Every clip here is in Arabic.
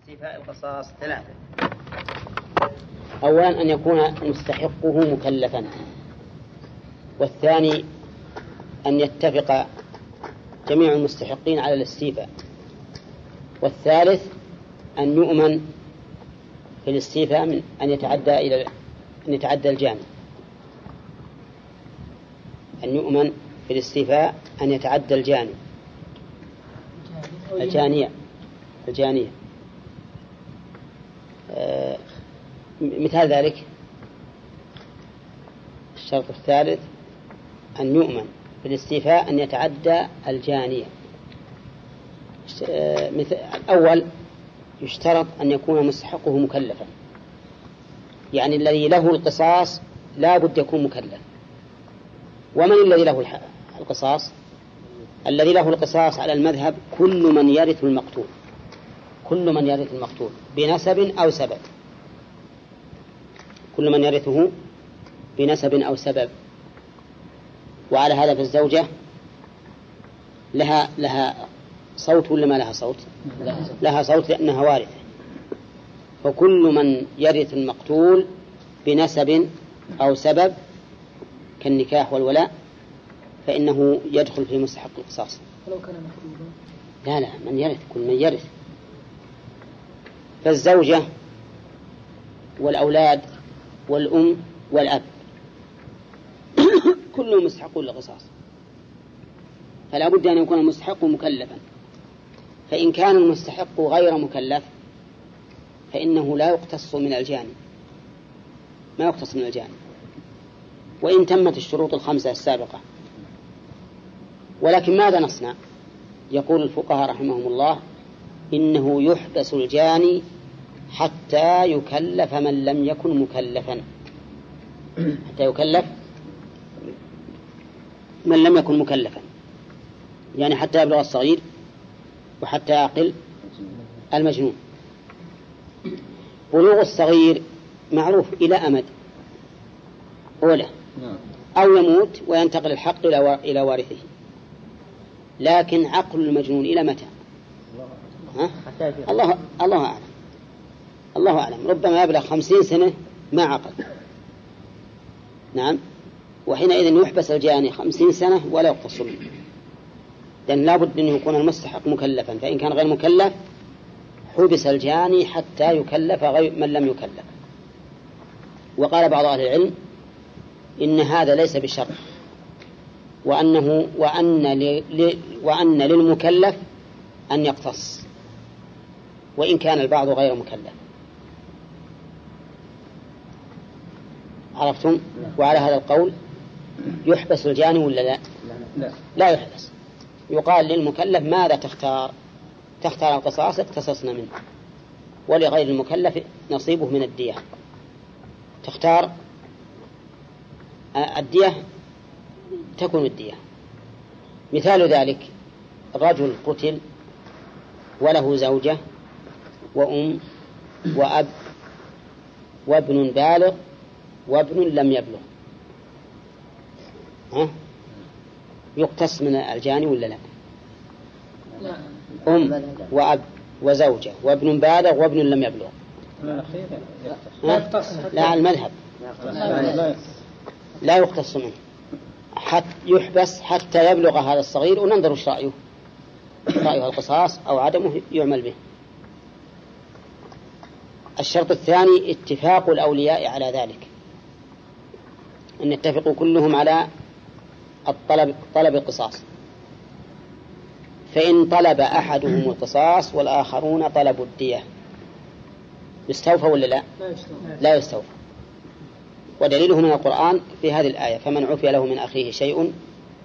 استيفاء القصاص ثلاثة. أولا أن يكون مستحقه مكلفا. والثاني أن يتفق جميع المستحقين على الاستيفاء. والثالث أن يؤمن في الاستيفاء من أن يتعدى إلى أن يتعدى الجاني أن يؤمن في الاستيفاء أن يتعدى الجاني. الجانية. الجانية. آه مثال ذلك الشرط الثالث أن يؤمن في الاستيفاء أن يتعدى الجانية. آه الأول يشترط أن يكون مستحقه مكلفا. يعني الذي له القصاص لا بد يكون مكلف ومن الذي له القصاص؟ الذي له القصاص على المذهب كل من يرث المقتول. كل من يرث المقتول بنسب أو سبب. كل من يرثه بنسب أو سبب. وعلى هذا فالزوجة لها لها صوت ولا ما لها صوت؟ لها صوت لأنها وارثة. فكل من يرث المقتول بنسب أو سبب كالنكاح والولاء فإنه يدخل في مستحق القصاص ولو كان مكتوبا لا لا من يرث كل من يرث. فالزوجة والأولاد والأم والأب كلهم مستحقون للقصاص فلا بد أن يكون المستحق مكلفا. فإن كان المستحق غير مكلف فإنه لا يقتص من الجاني ما يقتص من الجاني وإن تمت الشروط الخمسة السابقة. ولكن ماذا نصنع؟ يقول الفقهاء رحمهم الله إنه يحبس الجاني حتى يكلف من لم يكن مكلفا. حتى يكلف من لم يكن مكلفا. يعني حتى يبلغ الصغير وحتى يعقل المجنون. بلوغ الصغير معروف إلى أمد. أولى. أو يموت وينتقل الحق إلى وارثه. لكن عقل المجنون إلى متى؟ ها؟ الله الله أعلم. الله أعلم. ربما يبلغ خمسين سنة ما عقل. نعم. وحينئذ يحبس الجاني خمسين سنة ولا يقتص منه لأن لابد أن يكون المستحق مكلفا. فإن كان غير مكلف حبس الجاني حتى يكلف غير من لم يكلف. وقال بعض أهل العلم إن هذا ليس بشرط. وأنه وأن. وأن للمكلف أن يقتص. وإن كان البعض غير مكلف. عرفتم؟ وعلى هذا القول يحبس الجاني ولا لا؟ لا. لا يحبس. يقال للمكلف ماذا تختار؟ تختار القصاص اقتصصنا منه. ولغير المكلف نصيبه من الدية. تختار الدية تكون الدية. مثال ذلك رجل قتل وله زوجة وأم وأب وابن بالغ وابن لم يبلغ. ها؟ يقتص من الجاني ولا لا؟ أم وأب وزوجة وابن بالغ وابن لم يبلغ؟ لا المذهب. لا يقتص منه. حتى يحبس حتى يبلغ هذا الصغير وننظر إيش رأيه. رأيه القصاص أو عدمه يعمل به. الشرط الثاني اتفاق الأولياء على ذلك. أن يتفقوا كلهم على الطلب طلب القصاص. فإن طلب أحدهم القصاص والآخرون طلبوا الدية. يستوفى ولا لا؟ لا يستوفى. ودليله من القرآن في هذه الآية فمن عفي له من أخيه شيء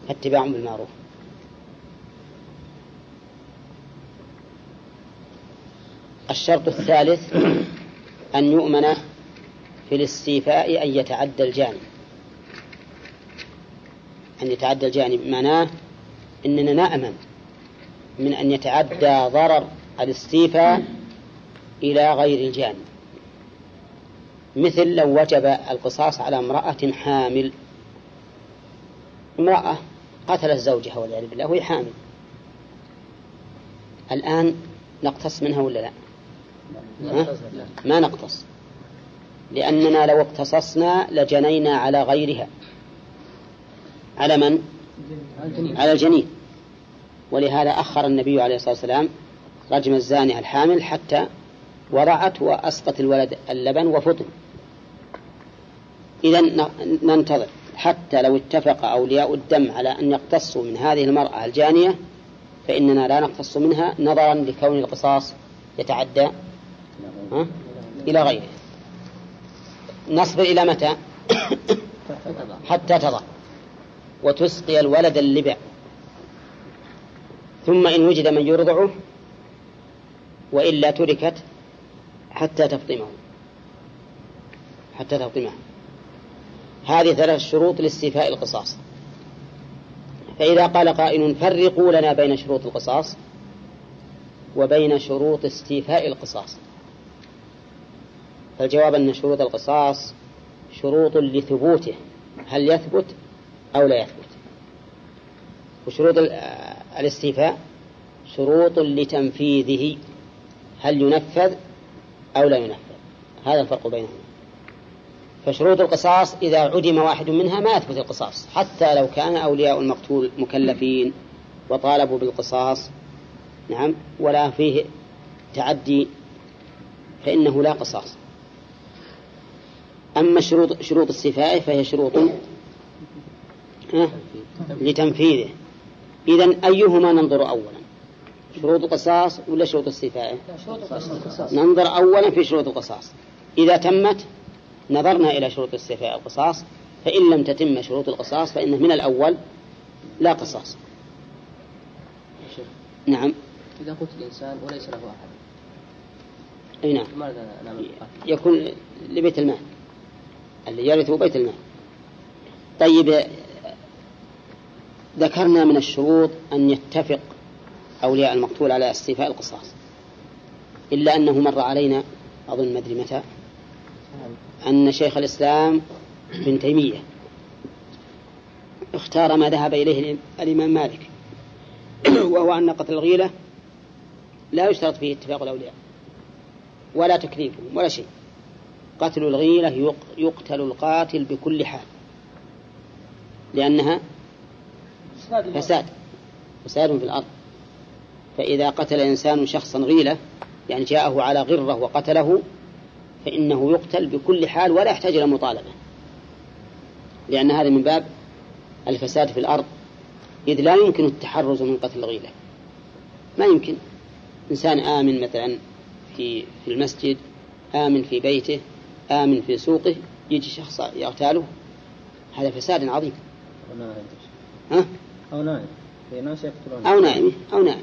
فاتباع بالمعروف. الشرط الثالث أن يؤمن في الاستيفاء أن يتعدى الجاني أن يتعدى الجاني معناه أننا نأمن من أن يتعدى ضرر الاستيفاء إلى غير الجاني مثل لو وجب القصاص على امرأة حامل امرأة قتلت زوجها والعياذ بالله وهي حامل. الآن نقتص منها ولا لا؟ ما نقتص؟ لأننا لو اقتصصنا لجنينا على غيرها. على من؟ على الجنين. ولهذا أخر النبي عليه الصلاة والسلام رجم الزانية الحامل حتى وضعت وأسقط الولد اللبن وفطن إذا ننتظر حتى لو اتفق أولياء الدم على أن يقتصوا من هذه المرأة الجانية فإننا لا نقتص منها نظرا لكون القصاص يتعدى ها؟ إلى غيره. نصبر إلى متى؟ حتى تضع وتسقي الولد اللبع. ثم إن وجد من يرضعه وإلا تركت حتى تفطمه. حتى تفطمه. هذه ثلاث شروط لاستيفاء القصاص. فإذا قال قائل فرقوا لنا بين شروط القصاص وبين شروط استيفاء القصاص. فالجواب أن شروط القصاص شروط لثبوته. هل يثبت؟ أو لا يثبت. وشروط الاستيفاء شروط لتنفيذه هل ينفذ أو لا ينفذ. هذا الفرق بينهما. فشروط القصاص إذا عدم واحد منها ما يثبت القصاص حتى لو كان أولياء المقتول مكلفين وطالبوا بالقصاص نعم ولا فيه تعدي فإنه لا قصاص. أما شروط شروط الصفاء فهي شروط لتنفيذه. إذا أيهما ننظر أولا؟ شروط القصاص ولا شروط الصفاء ننظر أولا في شروط القصاص. إذا تمت نظرنا إلى شروط الصفاء القصاص فإن لم تتم شروط القصاص فإنه من الأول لا قصاص. نعم. إذا قلت الإنسان وليس له أحد. أي نعم. يكون لبيت المال. اللي يرثه بيت المال. طيب ذكرنا من الشروط أن يتفق أولياء المقتول على استيفاء القصاص. إلا أنه مر علينا أظن مدري متى أن شيخ الإسلام ابن تيمية اختار ما ذهب إليه الإمام مالك وهو أن قتل الغيلة لا يشترط فيه اتفاق الأولياء ولا تكليفهم ولا شيء. قتل الغيلة يقتل القاتل بكل حال لأنها فساد فساد. في الأرض. فإذا قتل إنسان شخصا غيلة يعني جاءه على غرة وقتله فإنه يقتل بكل حال ولا يحتاج إلى مطالبة. لأن هذا من باب الفساد في الأرض. إذ لا يمكن التحرز من قتل الغيلة. ما يمكن. إنسان آمن مثلا في في المسجد آمن في بيته آمن في سوقه يجي شخص يغتاله هذا فساد عظيم. ها؟ أو نائم. أو نائم أو نائم.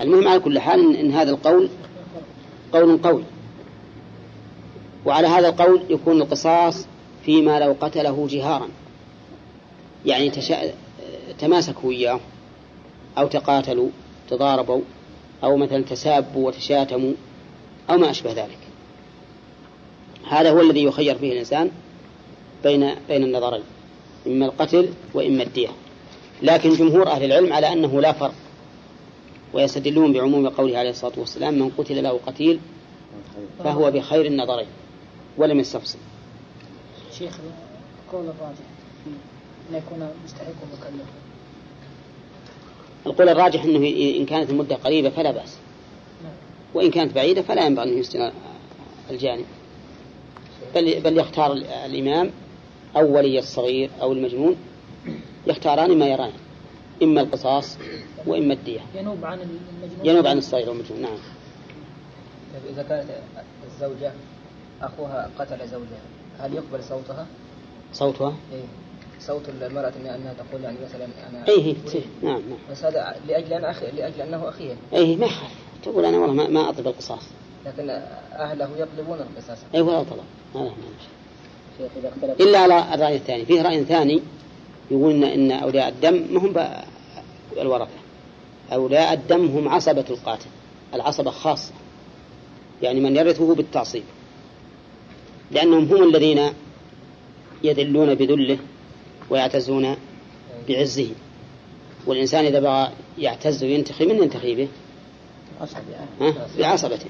المهم على كل حال إن, إن هذا القول قول قوي. وعلى هذا القول يكون القصاص فيما لو قتله جهارا. يعني تشا... تماسكوا إياه أو تقاتلوا تضاربوا أو مثلا تسابوا وتشاتموا أو ما أشبه ذلك. هذا هو الذي يخير فيه الإنسان بين بين النظرين إما القتل وإما الدية. لكن جمهور أهل العلم على أنه لا فرق ويستدلون بعموم قوله عليه الصلاة والسلام من قتل له قتيل فهو بخير النظرين ولم يستفصل شيخ القول الراجح أن يكون مستحق مكلف القول الراجح أنه إن كانت المدة قريبة فلا بأس نعم. وإن كانت بعيدة فلا ينبغي أن يسجن الجانب. بل, بل يختار الإمام أو ولي الصغير أو المجنون يختاران ما يران إما القصاص وإما الدية. ينوب عن المجنون ينوب عن الصغير والمجنون نعم. طيب إذا كانت الزوجة أخوها قتل زوجها هل يقبل صوتها؟ صوتها؟ إيه. صوت المرأة إن أنها تقول يعني مثلا أنا أيه نعم نعم. بس هذا لأجل أنا أخي لأجل أنه أخيه. أيه ما يخالف تقول أنا والله ما, ما أطلب القصاص. لكن أهله يطلبون القصاص. أي ولا طلب هذا ما شيخ إذا اختلف إلا على الرأي الثاني. فيه رأي ثاني يقول إن أولياء الدم ما هم الورثة أولياء الدم هم عصبة القاتل العصبة خاصة. يعني من يرثه بالتعصيب. لأنهم هم الذين يذلون بذله ويعتزون بعزه. والإنسان إذا بغى يعتز وينتخي من ينتخي به؟ بعصبته.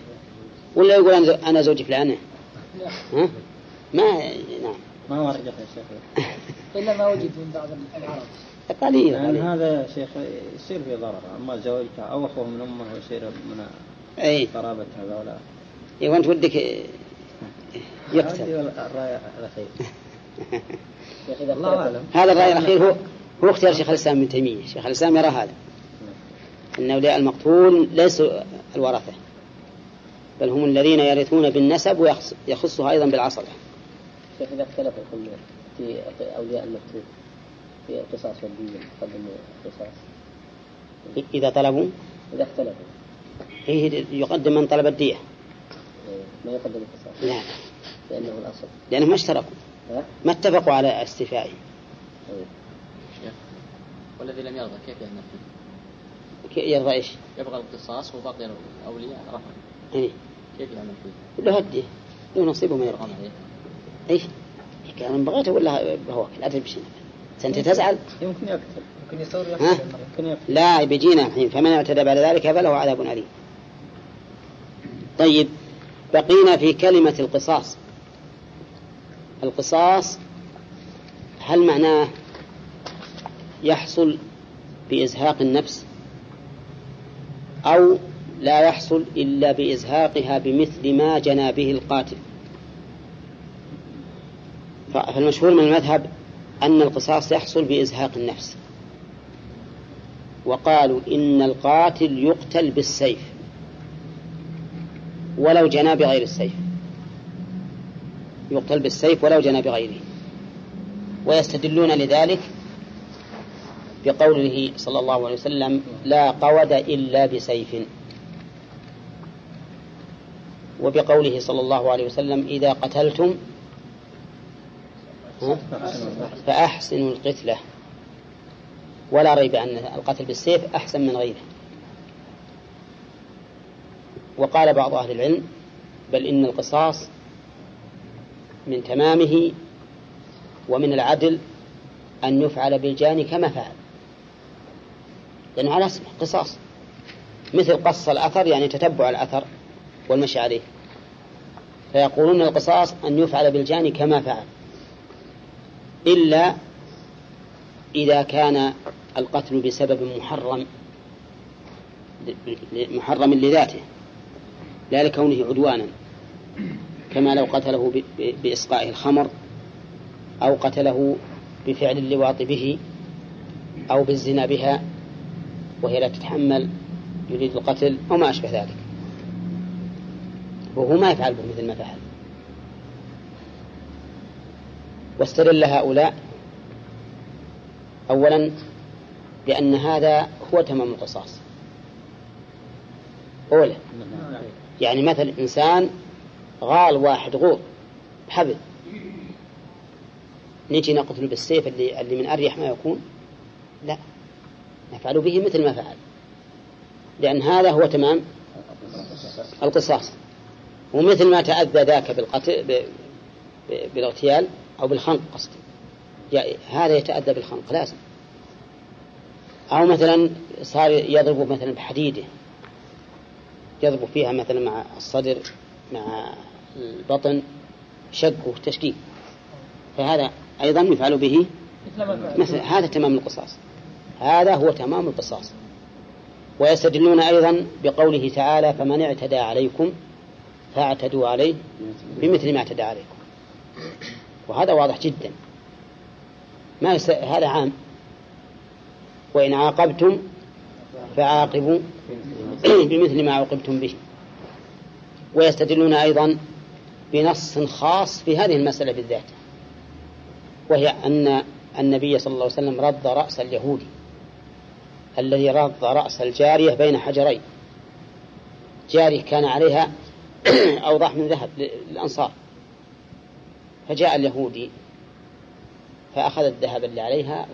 ولا يقول أنا أنا زوج فلانة ما نعم. ما ورد يا شيخ. إلا ما وجد من بعض العرب قليل لأن قليل. هذا يا شيخ يصير في ضرر. أما زوجته أو أخوه من أمه يصير من أي. قرابة هذولا. إيه وأنت ودك يقتل. الرأي الأخير. الله أعلم. هذا الرأي الأخير هو هو اختيار شيخ الإسلام ابن تيمية. شيخ الإسلام يرى هذا. أن أولياء المقتول ليسوا الورثة بل هم الذين يرثون بالنسب ويخصها أيضا بالعصبة. شيخ إذا اختلف الكل في أولياء المكتوب في القصاص والدية يقدم القصاص. إذا طلبوا؟ إذا اختلفوا. هي يقدم من طلب الدية. إيه، ما يقدم القصاص. لا. لأنه الأصل. لأنهم ما اشتركوا؟ ما اتفقوا على استيفائه إيه. والذي لم يرضى كيف يعمل يرضى إيش؟ يبغى القصاص وباقي الأولياء رفع. إيه؟ كيف يعمل فيه؟ له الدية. له نصيبه من يرغم يرضى عليه إيش؟ كان بغيته ولا بهواك لا بشيء انت تزعل يمكن يقتل يمكن يصير ها؟ يمكن لا بيجينا الحين. فمن اعتدى بعد ذلك فله عذاب أليم. طيب بقينا في كلمة القصاص. القصاص هل معناه يحصل بإزهاق النفس؟ أو لا يحصل إلا بإزهاقها بمثل ما جنى به القاتل؟ فالمشهور من المذهب أن القصاص يحصل بإزهاق النفس. وقالوا إن القاتل يقتل بالسيف ولو جنى بغير السيف. يقتل بالسيف ولو جنى بغيره ويستدلون لذلك بقوله صلى الله عليه وسلم لا قود إلا بسيف. وبقوله صلى الله عليه وسلم إذا قتلتم؟ فأحسنوا القتلة ولا ريب أن القتل بالسيف أحسن من غيره. وقال بعض أهل العلم بل إن القصاص من تمامه ومن العدل أن يفعل بالجاني كما فعل. لأنه على اسمه قصاص. مثل قص الأثر يعني تتبع الأثر والمشي عليه. فيقولون القصاص أن يفعل بالجاني كما فعل. إلا إذا كان القتل بسبب محرم محرم لذاته لا لكونه عدوانا كما لو قتله بإسقاء الخمر أو قتله بفعل اللواط به أو بالزنا بها وهي لا تتحمل يريد القتل أو ما أشبه ذلك. وهو ما يفعل به مثل ما فعل. واستدل هؤلاء أولا بأن هذا هو تمام القصاص. أولا يعني مثل إنسان غال واحد غور حبل نجي نقتل بالسيف اللي, اللي من أريح ما يكون؟ لا. نفعل به مثل ما فعل. لأن هذا هو تمام القصاص. ومثل ما تأذى ذاك بالقتل بالأغتيال أو بالخنق قصدي. يا- هذا يتأذى بالخنق لازم. أو مثلا صار يضرب مثلا بحديده. يضرب فيها مثلا مع الصدر مع البطن شق وتشقيق فهذا أيضا يفعل به مثل ما فعل مثل هذا تمام القصاص. هذا هو تمام القصاص. ويستدلون أيضا بقوله تعالى فمن اعتدى عليكم فاعتدوا عليه بمثل ما اعتدى عليكم. وهذا واضح جدا. ما يس... هذا عام. وإن عاقبتم فعاقبوا بمثل ما عوقبتم به. ويستدلون أيضا بنص خاص في هذه المسألة بالذات. وهي أن النبي صلى الله عليه وسلم رد رأس اليهودي الذي رد رأس الجارية بين حجرين. جارية كان عليها أوضاح من ذهب للأنصار. فجاء اليهودي فأخذ الذهب اللي عليها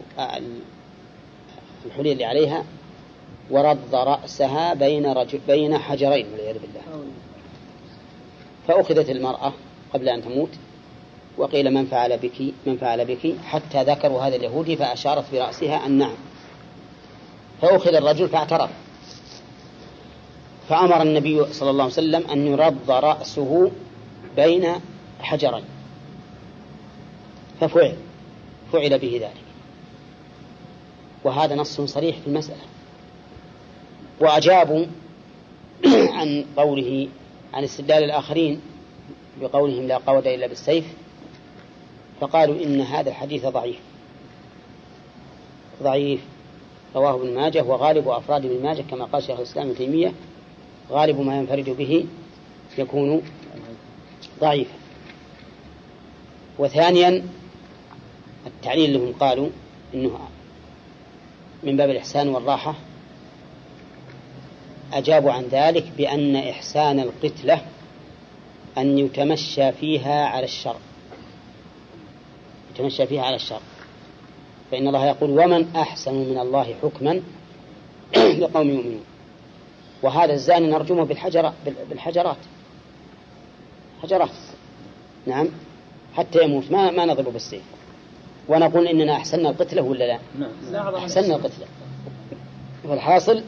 الحلي اللي عليها ورد رأسها بين رجل بين حجرين والعياذ بالله. فأخذت المرأة قبل أن تموت وقيل من فعل بك من فعل بك؟ حتى ذكروا هذا اليهودي فأشارت برأسها أن نعم. فأخذ الرجل فاعترف. فأمر النبي صلى الله عليه وسلم أن يرض رأسه بين حجرين. ففعل فعل به ذلك. وهذا نص صريح في المسألة. وأجابوا عن قوله عن استدلال الآخرين بقولهم لا قود إلا بالسيف فقالوا إن هذا الحديث ضعيف. ضعيف. رواه ابن ماجه وغالب أفراد ابن ماجه كما قال شيخ الإسلام ابن تيمية غالب ما ينفرد به يكون ضعيفا. وثانيا التعليل لهم قالوا إنه من باب الإحسان والراحة أجابوا عن ذلك بأن إحسان القتلة أن يتمشى فيها على الشر. يتمشى فيها على الشر. فإن الله يقول ومن أحسن من الله حكما لقوم يؤمنون. وهذا الزاني نرجمه بالحجر بالحجرات. حجرات. نعم. حتى يموت. ما ما نضربه بالسيف. ونقول إننا أحسننا القتلة ولا لا؟ نعم. أحسننا القتلة. والحاصل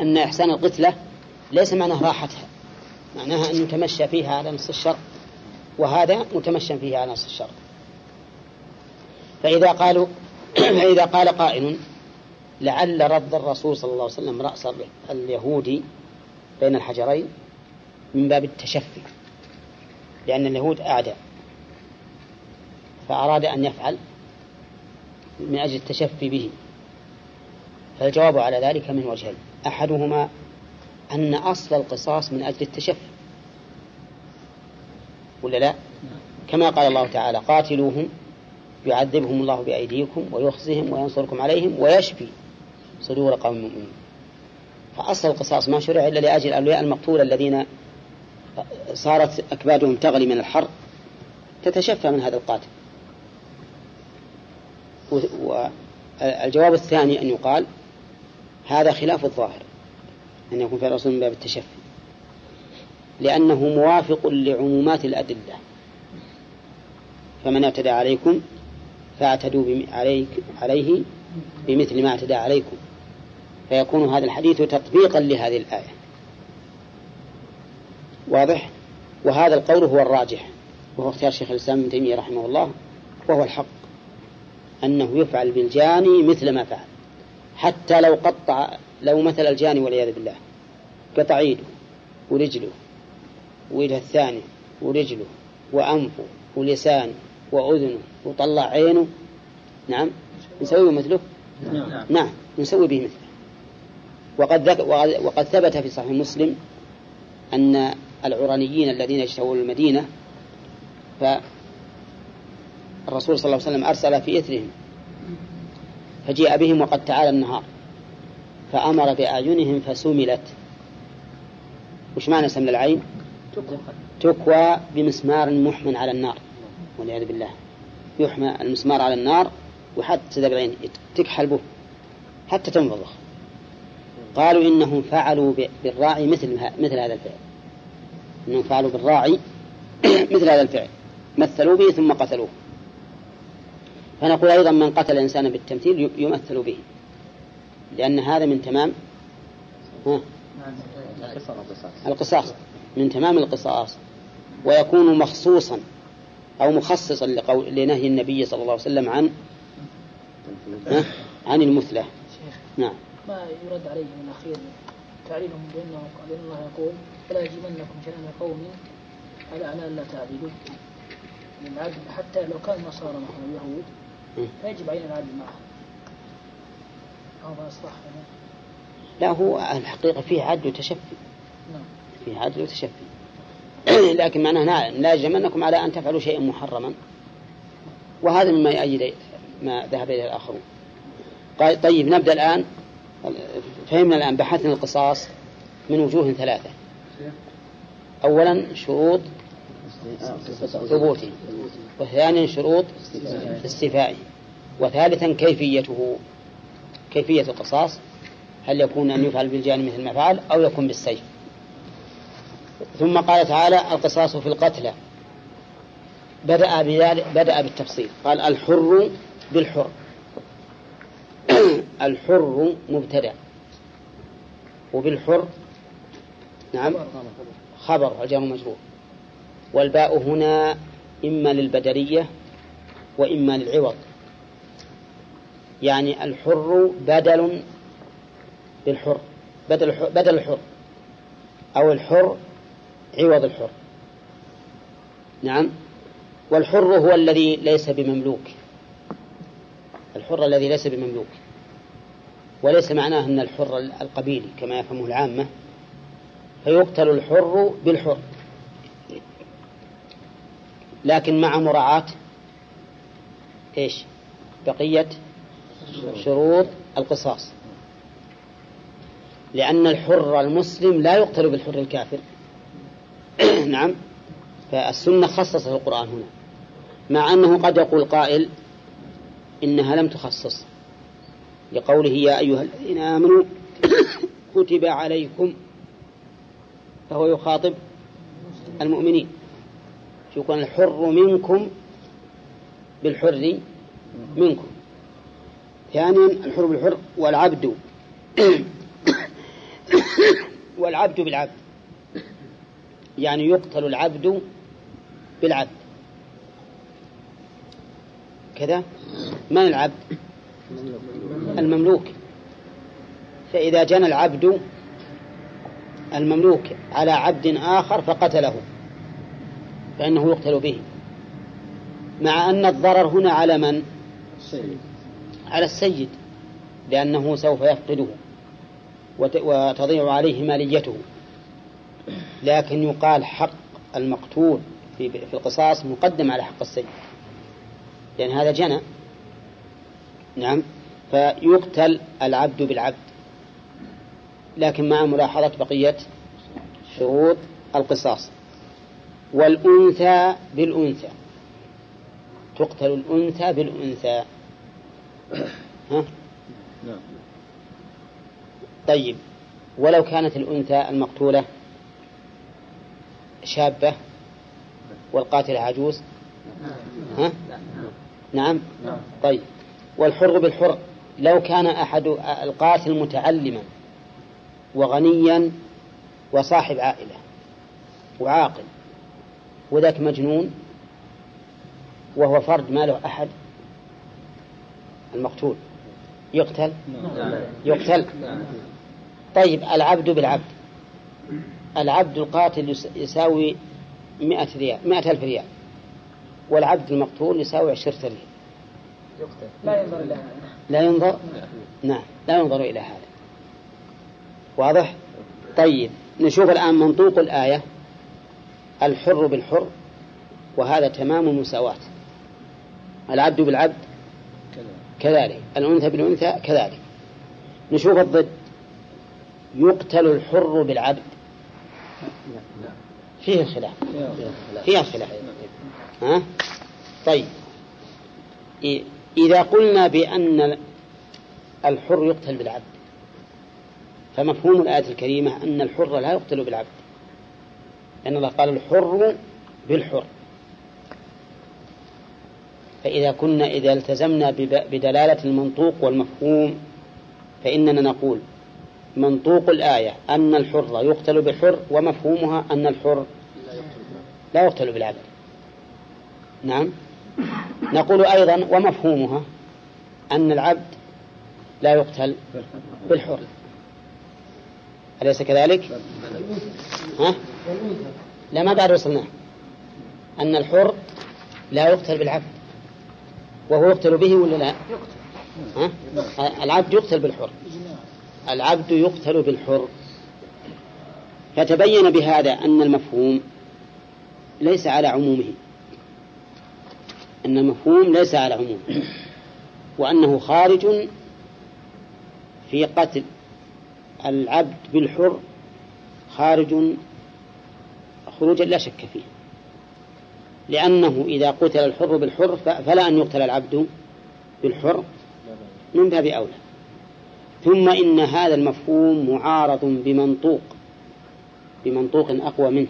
أن إحسان القتلة ليس معناه راحتها. معناها أن يتمشى فيها على نص الشر وهذا متمشى فيها على نص الشر فإذا قالوا فإذا قال قائل لعل رد الرسول صلى الله عليه وسلم رأس اليهودي بين الحجرين من باب التشفي لأن اليهود أعداء. فأراد أن يفعل من أجل التشفي به. فالجواب على ذلك من وجهين. أحدهما أن أصل القصاص من أجل التشفي. ولا لا؟ كما قال الله تعالى قاتلوهم يعذبهم الله بأيديكم ويخزهم وينصركم عليهم ويشفي صدور قوم مؤمنين فأصل القصاص ما شرع إلا لأجل الأولياء المقتول الذين صارت أكبادهم تغلي من الحر تتشفى من هذا القاتل. والجواب الثاني أن يقال هذا خلاف الظاهر أن يكون في الرسول من باب التشفي لأنه موافق لعمومات الأدلة. فمن اعتدى عليكم فاعتدوا عليك عليه بمثل ما اعتدى عليكم. فيكون هذا الحديث تطبيقا لهذه الآية. واضح؟ وهذا القول هو الراجح وهو اختيار شيخ الإسلام ابن تيمية رحمه الله وهو الحق. أنه يفعل بالجاني مثل ما فعل. حتى لو قطع لو مثل الجاني والعياذ بالله. قطع يده ورجله ويده الثاني ورجله وأنفه ولسانه وأذنه وطلع عينه. نعم. نسوي مثله؟ نعم. نعم. نسوي به مثله. وقد, ذك وقد ثبت في صحيح مسلم أن العرانيين الذين اجتووا المدينة فالرسول صلى الله عليه وسلم أرسل في إثرهم. فجيء بهم وقد تعالى النهار. فأمر بأعينهم فسملت. وش معنى سمل العين؟ تكوى. بمسمار محمن على النار. والعياذ بالله. يحمى المسمار على النار وحتى بالعين تكحل به. حتى تنفضخ. قالوا إنهم فعلوا بالراعي مثل مثل هذا الفعل. إنهم فعلوا بالراعي مثل هذا الفعل. مثلوا به ثم قتلوه. فنقول أيضا من قتل إنسانا بالتمثيل يمثل به. لأن هذا من تمام ها؟ القصاص. من تمام القصاص. ويكون مخصوصا أو مخصصا لقول لنهي النبي صلى الله عليه وسلم عن؟ عن المثلة. شيخ نعم. ما يرد عليه من الأخير تعليلهم بأنه بأن الله يقول فلا يجرمنكم شنآن قوم على أن لا تعدلوا. العدل حتى لو كان النصارى نحن اليهود م. فيجب علينا العدل صح لا هو الحقيقة فيه عدل وتشفي. نعم. فيه عدل وتشفي. لكن معناه لا- لا يجمنكم على أن تفعلوا شيئا محرما. وهذا مما يؤيد ما ذهب إليه الآخرون. قال طيب نبدأ الآن. فهمنا الآن بحثنا القصاص من وجوه ثلاثة. أولا شروط ثبوته وثانيا شروط استيفائه وثالثا كيفيته. كيفية القصاص هل يكون أن يفعل بالجاني مثل ما فعل أو يكون بالسيف. ثم قال تعالى القصاص في القتلى. بدأ بذلك بدأ بالتفصيل. قال الحر بالحر. الحر مبتدأ وبالحر نعم خبر الجار مجرور والباء هنا إما للبدلية وإما للعوض. يعني الحر بدل بالحر بدل الحر بدل الحر أو الحر عوض الحر. نعم. والحر هو الذي ليس بمملوك. الحر الذي ليس بمملوك. وليس معناه أن الحر القبيلي كما يفهمه العامة. فيقتل الحر بالحر. لكن مع مراعاة إيش؟ بقية شروط القصاص. لأن الحر المسلم لا يقتل بالحر الكافر. نعم. فالسنة خصصت القرآن هنا. مع أنه قد يقول قائل إنها لم تخصص. لقوله يا أيها الذين آمنوا كتب عليكم. فهو يخاطب المؤمنين. يكون الحر منكم بالحر منكم. ثانيا الحر بالحر والعبد. والعبد بالعبد. يعني يقتل العبد بالعبد. كذا. من العبد؟ المملوك. فإذا جنى العبد المملوك على عبد آخر فقتله. فإنه يقتل به. مع أن الضرر هنا على من؟ على السيد لأنه سوف يفقده وتضيع عليه ماليته. لكن يقال حق المقتول في في القصاص مقدم على حق السيد. لأن هذا جنى. نعم. فيقتل العبد بالعبد. لكن مع ملاحظة بقية شروط القصاص. والأنثى بالأنثى. تقتل الأنثى بالأنثى. ها؟ طيب. ولو كانت الأنثى المقتولة شابة والقاتل عجوز؟ ها؟ نعم. طيب. والحر بالحر. لو كان أحد القاتل متعلما وغنيا وصاحب عائلة وعاقل وذاك مجنون وهو فرد ما له أحد المقتول. يقتل؟ يقتل. طيب العبد بالعبد. العبد القاتل يساوي مئة ريال مئة ألف ريال. والعبد المقتول يساوي عشرة ريال. يقتل. لا ينظر إلى هذا. لا ينظر؟ نعم لا ينظر إلى هذا. واضح؟ طيب نشوف الآن منطوق الآية. الحر بالحر وهذا تمام المساواة. العبد بالعبد كذلك الأنثى بالأنثى كذلك. نشوف الضد. يقتل الحر بالعبد. فيه خلاف. فيها خلاف. ها؟ طيب. إذا قلنا بأن الحر يقتل بالعبد فمفهوم الآية الكريمة أن الحر لا يقتل بالعبد. لأن الله قال الحر بالحر فإذا كنا إذا التزمنا بدلالة المنطوق والمفهوم فإننا نقول منطوق الآية أن الحر يقتل بالحر ومفهومها أن الحر لا يقتل بالعبد نعم نقول أيضا ومفهومها أن العبد لا يقتل بالحر أليس كذلك؟ ها؟ لا ما بعد وصلنا أن الحر لا يقتل بالعبد. وهو يقتل به ولا لا؟ ها؟ العبد يقتل بالحر. العبد يقتل بالحر. فتبين بهذا أن المفهوم ليس على عمومه. أن المفهوم ليس على عمومه. وأنه خارج في قتل العبد بالحر خارج خروجا لا شك فيه. لأنه إذا قتل الحر بالحر فلا أن يقتل العبد بالحر من باب أولى. ثم إن هذا المفهوم معارض بمنطوق بمنطوق أقوى منه.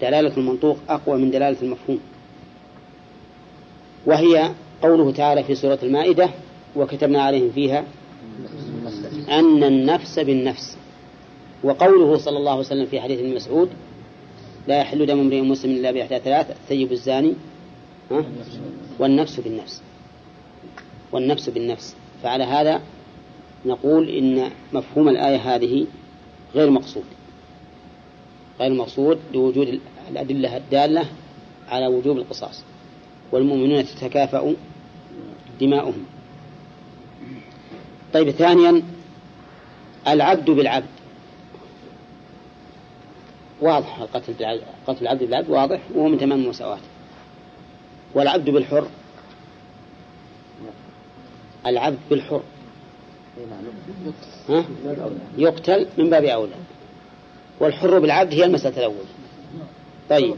دلالة المنطوق أقوى من دلالة المفهوم. وهي قوله تعالى في سورة المائدة وكتبنا عليهم فيها أن النفس بالنفس. وقوله صلى الله عليه وسلم في حديث ابن مسعود لا يحل دم امرئ مسلم إلا بإحدى ثلاث الثيب الزاني؟ والنفس بالنفس. والنفس بالنفس. فعلى هذا نقول إن مفهوم الآية هذه غير مقصود. غير مقصود لوجود الأدلة الدالة على وجوب القصاص. والمؤمنون تتكافأ دماؤهم. طيب ثانيا العبد بالعبد. واضح القتل قتل العبد بالعبد واضح وهو من تمام المساواة. والعبد بالحر. العبد بالحر. ها؟ يقتل من باب أولى. والحر بالعبد هي المسألة الأولى. طيب.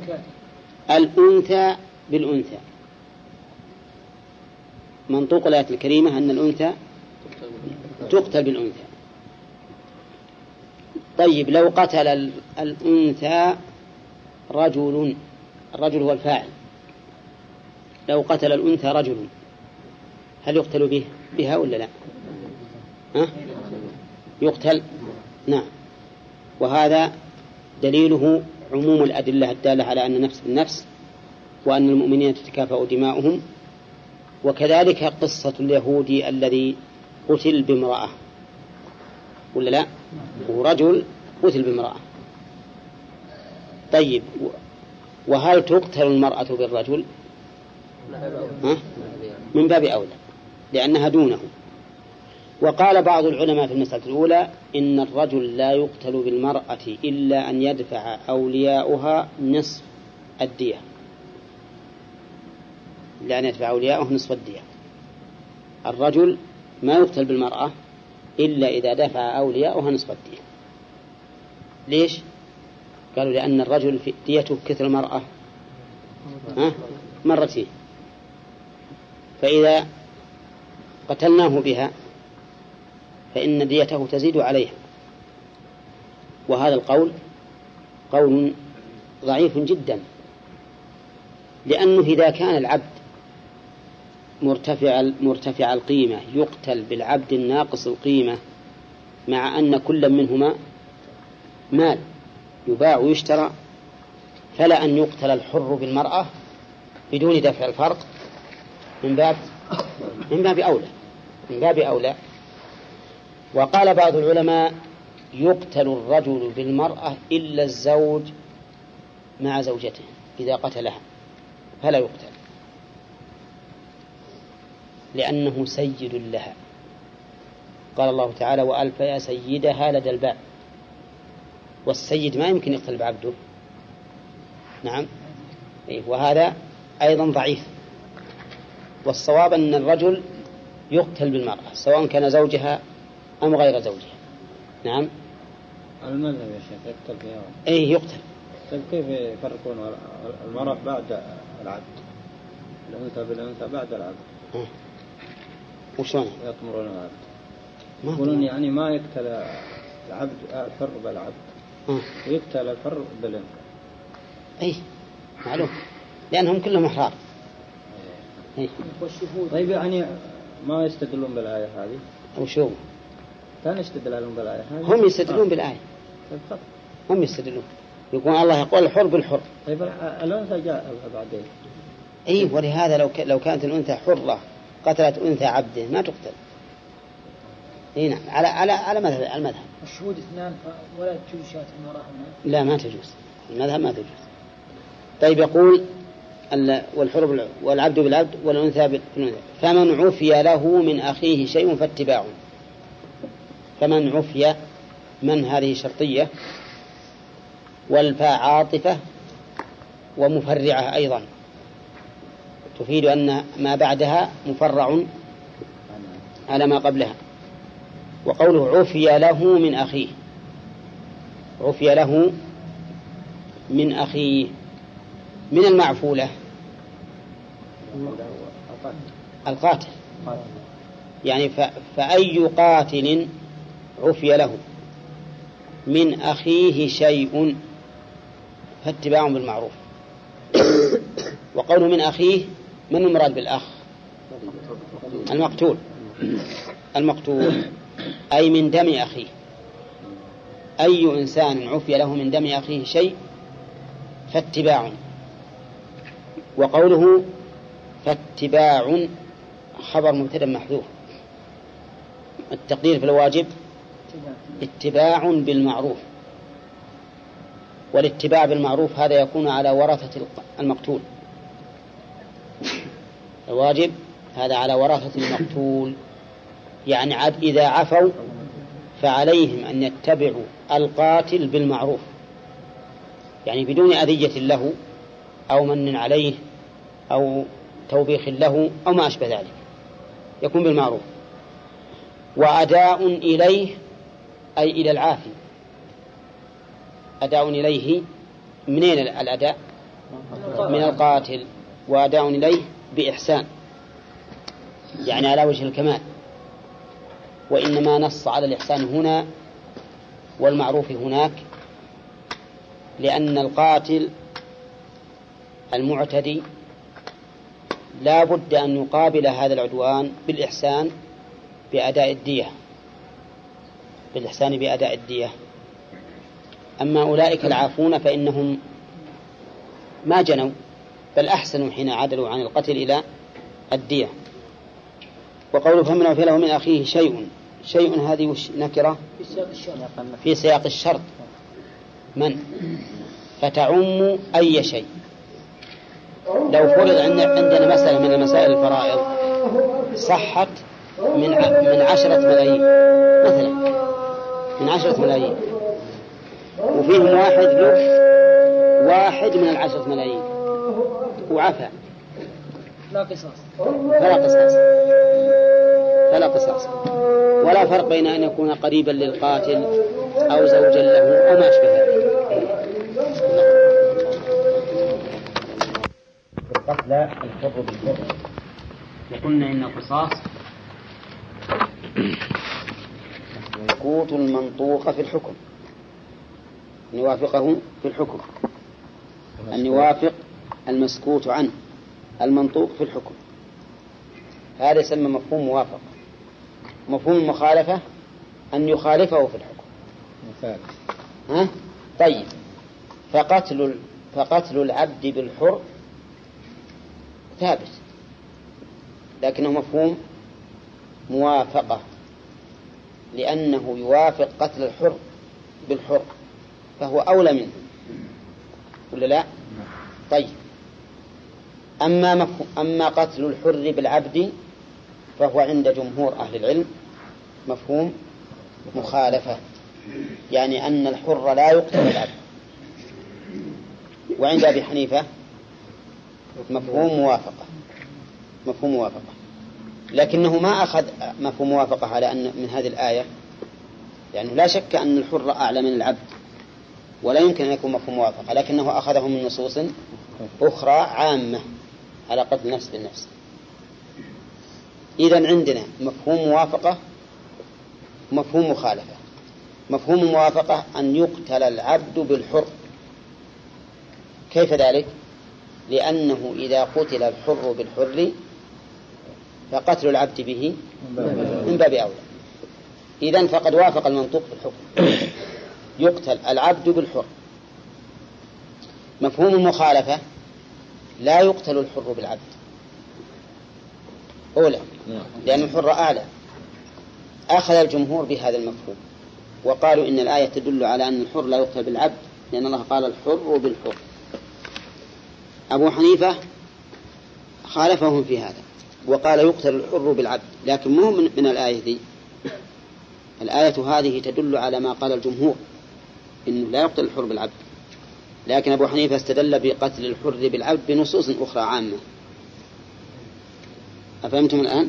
الأنثى بالأنثى. منطوق الآية الكريمة أن الأنثى تقتل بالأنثى. طيب لو قتل الأنثى رجل الرجل هو الفاعل. لو قتل الأنثى رجل هل يقتل به بها ولا لا؟ ها؟ يقتل نعم. وهذا دليله عموم الأدلة الدالة على أن النفس بالنفس وأن المؤمنين تتكافأ دماؤهم. وكذلك قصة اليهودي الذي قتل بامرأة ولا لا؟ ورجل قتل بامرأة. طيب وهل تقتل المرأة بالرجل؟ ها؟ من باب أولى لأنها دونه. وقال بعض العلماء في المسألة الأولى إن الرجل لا يقتل بالمرأة إلا أن يدفع أولياؤها نصف الدية. إلا أن يدفع أولياؤه نصف الدية. الرجل ما يقتل بالمرأة إلا إذا دفع أولياؤها نصف الدية ليش؟ قالوا لأن الرجل في ديته كثر المرأة. ها؟ مرتين. فإذا قتلناه بها فإن ديته تزيد عليها. وهذا القول قول ضعيف جدا. لأنه إذا كان العبد مرتفع مرتفع القيمة يقتل بالعبد الناقص القيمة مع أن كل منهما مال يباع ويشترى فلا أن يقتل الحر بالمرأة بدون دفع الفرق من باب من باب أولى من باب أولى. وقال بعض العلماء يقتل الرجل بالمرأة إلا الزوج مع زوجته إذا قتلها فلا يقتل. لأنه سيد لها. قال الله تعالى وألف يا سيدها لدى الباب. والسيد ما يمكن يقتل بعبده. نعم. إيه، وهذا أيضا ضعيف. والصواب أن الرجل يقتل بالمرأة سواء كان زوجها أم غير زوجها. نعم. المذهب يا شيخ يقتل فيها أي يقتل. طيب كيف يفرقون المرأة بعد العبد؟ الأنثى بالأنثى بعد العبد. وشلون؟ يطمرون العبد يقولون يعني ما يقتل العبد الحر بالعبد. أه. ويقتل الحر بالأنثى أي معلوم. لأنهم كلهم أحرار. إيه. والشهود طيب يعني ما يستدلون بالآية هذه؟ وشو كان يستدلون بالآية هذه؟ هم يستدلون بالآية. طيب هم يستدلون. يقول الله يقول الحر بالحر. طيب الأنثى جاء بعدين. أي ولهذا لو. لو كانت الأنثى حرة قتلت أنثى عبده ما تقتل. إي نعم على على على مذهب على المذهب. الشهود اثنان ولا تجوز شهادة المرأة هنا لا ما تجوز. المذهب ما تجوز. طيب يقول والحر والعبد بالعبد والأنثى بالأنثى. فمن عفي له من أخيه شيء فاتباع. فمن عفي من هذه شرطية والفاء عاطفة ومفرعة أيضا. تفيد أن ما بعدها مفرع على ما قبلها. وقوله عفي له من أخيه. عفي له من أخيه. من المعفولة. القاتل. يعني فأي قاتل عفي له. من أخيه شيء فاتباع بالمعروف. وقول من أخيه من المراد بالأخ؟ المقتول. المقتول. أي من دم أخيه. أي إنسان عفي له من دم أخيه شيء فاتباع. وقوله فاتباع خبر مبتدأ محذوف. التقدير في الواجب اتباع بالمعروف. والاتباع بالمعروف هذا يكون على ورثة المقتول. الواجب هذا على ورثة المقتول. يعني عد إذا عفوا فعليهم أن يتبعوا القاتل بالمعروف. يعني بدون أذية له أو من عليه أو توبيخ له أو ما أشبه ذلك. يكون بالمعروف. وأداء إليه أي إلى العافي أداء إليه منين الأداء؟ من القاتل. وأداء إليه بإحسان. يعني على وجه الكمال. وإنما نص على الإحسان هنا والمعروف هناك لأن القاتل المعتدي لا بد أن يقابل هذا العدوان بالإحسان بأداء الدية. بالإحسان بأداء الدية. أما أولئك العافون فإنهم ما جنوا. بل أحسنوا حين عدلوا عن القتل إلى الدية. وقوله فمن وفي له من أخيه شيء شيء هذه وش نكرة؟ في سياق الشرط. من؟ فتعم أي شيء. لو فرض عندنا مسألة من المسائل الفرائض صحت من من عشرة ملايين مثلا. من عشرة ملايين. وفيهم واحد له واحد من العشرة ملايين. وعفى لا قصاص. فلا قصاص. فلا قصاص. ولا فرق بين أن يكون قريبا للقاتل أو زوجا له أو ما أشبه ذلك. القتل الحر بالحر. وقلنا إن القصاص يسقط المنطوق في الحكم. أن يوافقه في الحكم. أن يوافق المسكوت عنه المنطوق في الحكم. هذا يسمى مفهوم موافقة. مفهوم المخالفة أن يخالفه في الحكم. ها؟ طيب. فقتل فقتل العبد بالحر ثابت. لكنه مفهوم موافقة. لأنه يوافق قتل الحر بالحر. فهو أولى منه. ولا لا؟ طيب. أما مفهوم أما قتل الحر بالعبد فهو عند جمهور أهل العلم مفهوم؟ مخالفة. يعني أن الحر لا يقتل بالعبد وعند أبي حنيفة مفهوم موافقة. مفهوم موافقة. لكنه ما أخذ مفهوم موافقة على أن من هذه الآية. يعني لا شك أن الحر أعلى من العبد ولا يمكن أن يكون مفهوم موافقة لكنه أخذه من نصوص أخرى عامة. على قتل النفس بالنفس إذا عندنا مفهوم موافقة ومفهوم مخالفة. مفهوم الموافقة أن يقتل العبد بالحر. كيف ذلك؟ لأنه إذا قتل الحر بالحر فقتل العبد به من باب أولى. إذا فقد وافق المنطوق في الحكم. يقتل العبد بالحر. مفهوم المخالفة لا يقتل الحر بالعبد. أولى. لأن الحر أعلى. أخذ الجمهور بهذا المفهوم. وقالوا إن الآية تدل على أن الحر لا يقتل بالعبد لأن الله قال الحر بالحر. أبو حنيفة خالفهم في هذا وقال يقتل الحر بالعبد. لكن مو من, من الآية دي. الآية هذه تدل على ما قال الجمهور إنه لا يقتل الحر بالعبد. لكن أبو حنيفة استدل بقتل الحر بالعبد بنصوص أخرى عامة. أفهمتم الآن؟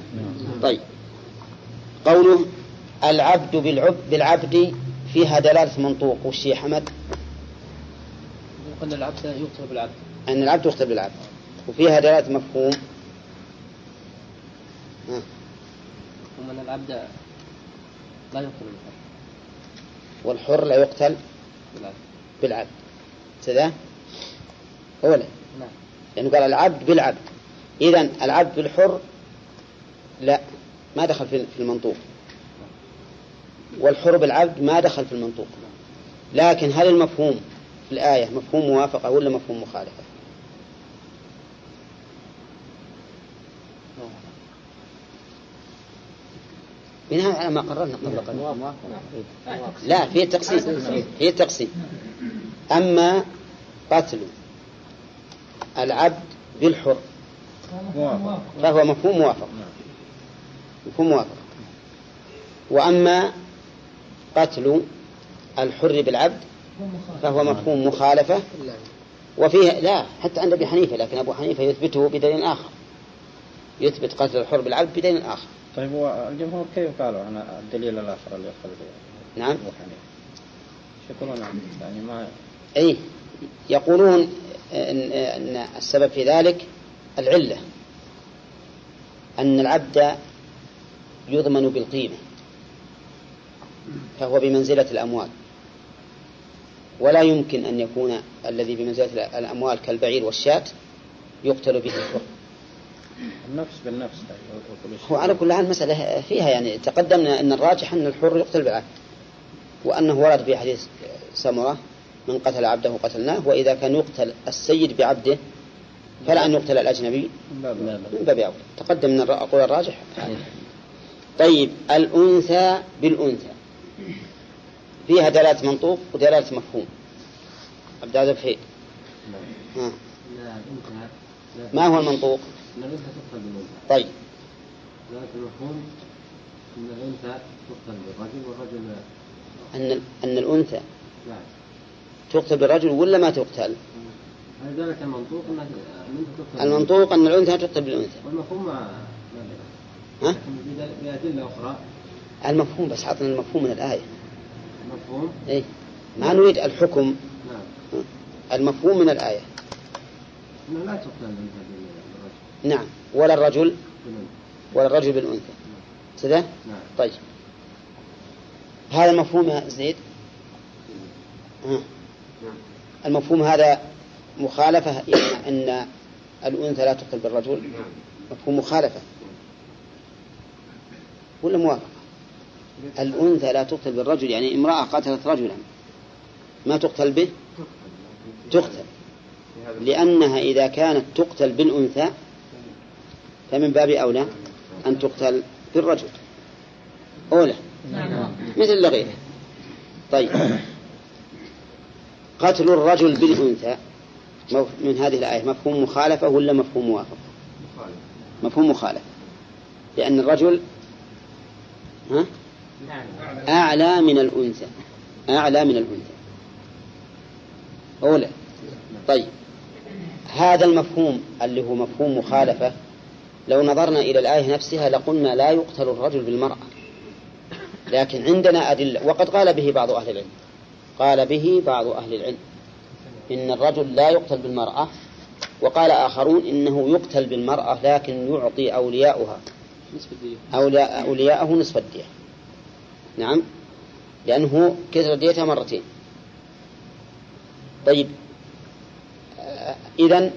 طيب. قوله العبد بالعبد بالعبد فيها دلالة منطوق وش يا حمد؟ قلنا العبد يقتل بالعبد. أن العبد يقتل بالعبد. وفيها دلالة مفهوم. ها. ومن العبد لا يقتل بالحر والحر لا يقتل بالعبد. بالعبد. كذا؟ أولا نعم. لأنه قال العبد بالعبد. إذا العبد بالحر لا ما دخل في في المنطوق. والحر بالعبد ما دخل في المنطوق. لكن هل المفهوم في الآية مفهوم موافقة ولا مفهوم مخالفة؟ بناء على ما قررنا قبل قليل لا في التقسيم في التقسيم أما قتل العبد بالحر فهو مفهوم موافق. مفهوم موافق. وأما قتل الحر بالعبد فهو مفهوم مخالفة. وفيه لا حتى عند أبي حنيفة لكن أبو حنيفة يثبته بدليل آخر. يثبت قتل الحر بالعبد بدليل آخر. طيب هو الجمهور كيف قالوا؟ عن الدليل الآخر اللي أخذ به نعم. أبو حنيفة شو يقولون؟ يعني ما أي يقولون إن, إن السبب في ذلك العلة أن العبد يضمن بالقيمة فهو بمنزلة الأموال. ولا يمكن أن يكون الذي بمنزلة الأموال كالبعير والشاة يقتل به الحر النفس بالنفس شيء. هو على كل حال المسألة فيها يعني تقدمنا أن الراجح أن الحر يقتل بالعبد وأنه ورد في حديث سمرة من قتل عبده قتلناه وإذا كان يقتل السيد بعبده فلا أن يقتل الأجنبي من باب من باب أولى تقدم من أقول الراجح؟ طيب الأنثى بالأنثى. فيها دلالة منطوق ودلالة مفهوم. عبد العزيز لا. ما هو المنطوق؟ الأنثى تقتل بالأنثى طيب. ذلك المفهوم أن الأنثى تقتل بالرجل والرجل أن أن الأنثى لا. تقتل بالرجل ولا ما تقتل؟ ذلك المنطوق أن الأنثى تقتل المنطوق أن الأنثى تقتل بالأنثى. والمفهوم ما ها؟ بأدلة أخرى. المفهوم بس عطنا المفهوم من الآية. مفهوم إيه. ما نريد الحكم. نعم. المفهوم من الآية. أنه لا تقتل الأنثى نعم. ولا الرجل؟ ولا الرجل بالأنثى. كذا نعم. طيب. هذا المفهوم يا زيد. المفهوم هذا مخالفة يعني أن الأنثى لا تقتل بالرجل؟ مفهوم مخالفة. ولا موافقة؟ الأنثى لا تقتل بالرجل يعني امرأة قتلت رجلا. ما تقتل به؟ تقتل. لأنها إذا كانت تقتل بالأنثى فمن باب أولى أن تقتل بالرجل. أولى. مثل لغيره طيب. قتل الرجل بالأنثى. من هذه الآية. مفهوم مخالفة ولا مفهوم موافقة مفهوم مخالفة. لأن الرجل ها؟ أعلى من الأنثى. أعلى من الأنثى. أولى. طيب. هذا المفهوم اللي هو مفهوم مخالفة لو نظرنا إلى الآية نفسها لقلنا لا يقتل الرجل بالمرأة. لكن عندنا أدلة وقد قال به بعض أهل العلم. قال به بعض أهل العلم. إن الرجل لا يقتل بالمرأة وقال آخرون إنه يقتل بالمرأة لكن يعطي أولياؤها. أولياء أولياءه نصف الدية. نعم؟ لأنه كسر ديتها مرتين. طيب إذا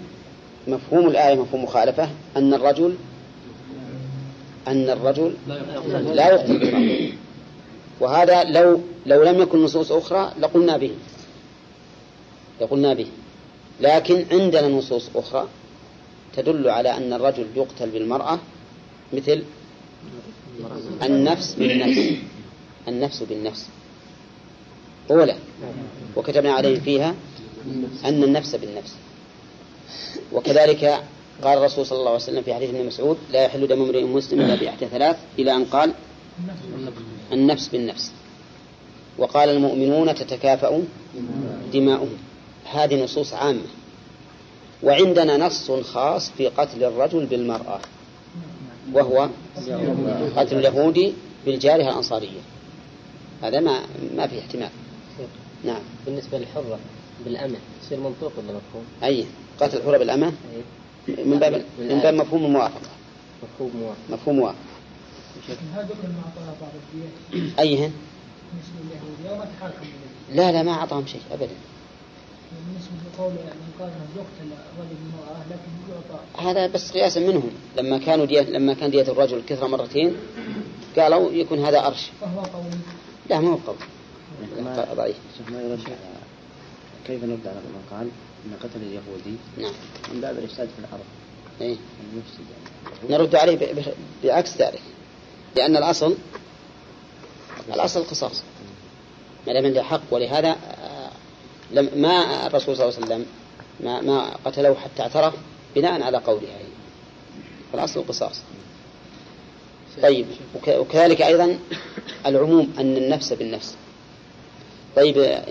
مفهوم الآية مفهوم مخالفة أن الرجل أن الرجل لا يقتل بالمرأة وهذا لو لو لم يكن نصوص أخرى لقلنا به. لقلنا به. لكن عندنا نصوص أخرى تدل على أن الرجل يقتل بالمرأة مثل النفس بالنفس. النفس بالنفس. أولى وكتبنا عليه فيها أن النفس بالنفس. وكذلك قال الرسول صلى الله عليه وسلم في حديث ابن مسعود لا يحل دم امرئ مسلم إلا بإحدى ثلاث إلى أن قال النفس بالنفس. وقال المؤمنون تتكافأ دماؤهم. هذه نصوص عامة. وعندنا نص خاص في قتل الرجل بالمرأة وهو قتل اليهودي بالجارية الأنصارية. هذا ما ما في احتمال. نعم. بالنسبة للحرة بالأمة يصير منطوق ولا مفهوم؟ أي. قتل الحرة بالأمة من باب من باب مفهوم الموافقة مفهوم موافق مفهوم موافقة. لكن هذا ما أعطاها بعض الديات أيهن؟ لا لا ما أعطاهم شيء أبدا. هذا بس قياسا منهم. لما كانوا دية لما كان دية الرجل كثرة مرتين قالوا يكون هذا أرش. لا ما هو قول ما- ضعيف. ما كيف نرد على من قال. إن قتل اليهودي نعم. من باب الإفساد في الأرض. إيه. يعني. نرد عليه ب- بعكس ذلك. لأن الأصل الأصل القصاص ما دام عنده حق ولهذا آه، لم ما الرسول صلى الله عليه وسلم ما ما قتله حتى اعترف بناء على قوله يعني. فالأصل القصاص طيب وك- وكذلك أيضا العموم أن النفس بالنفس. طيب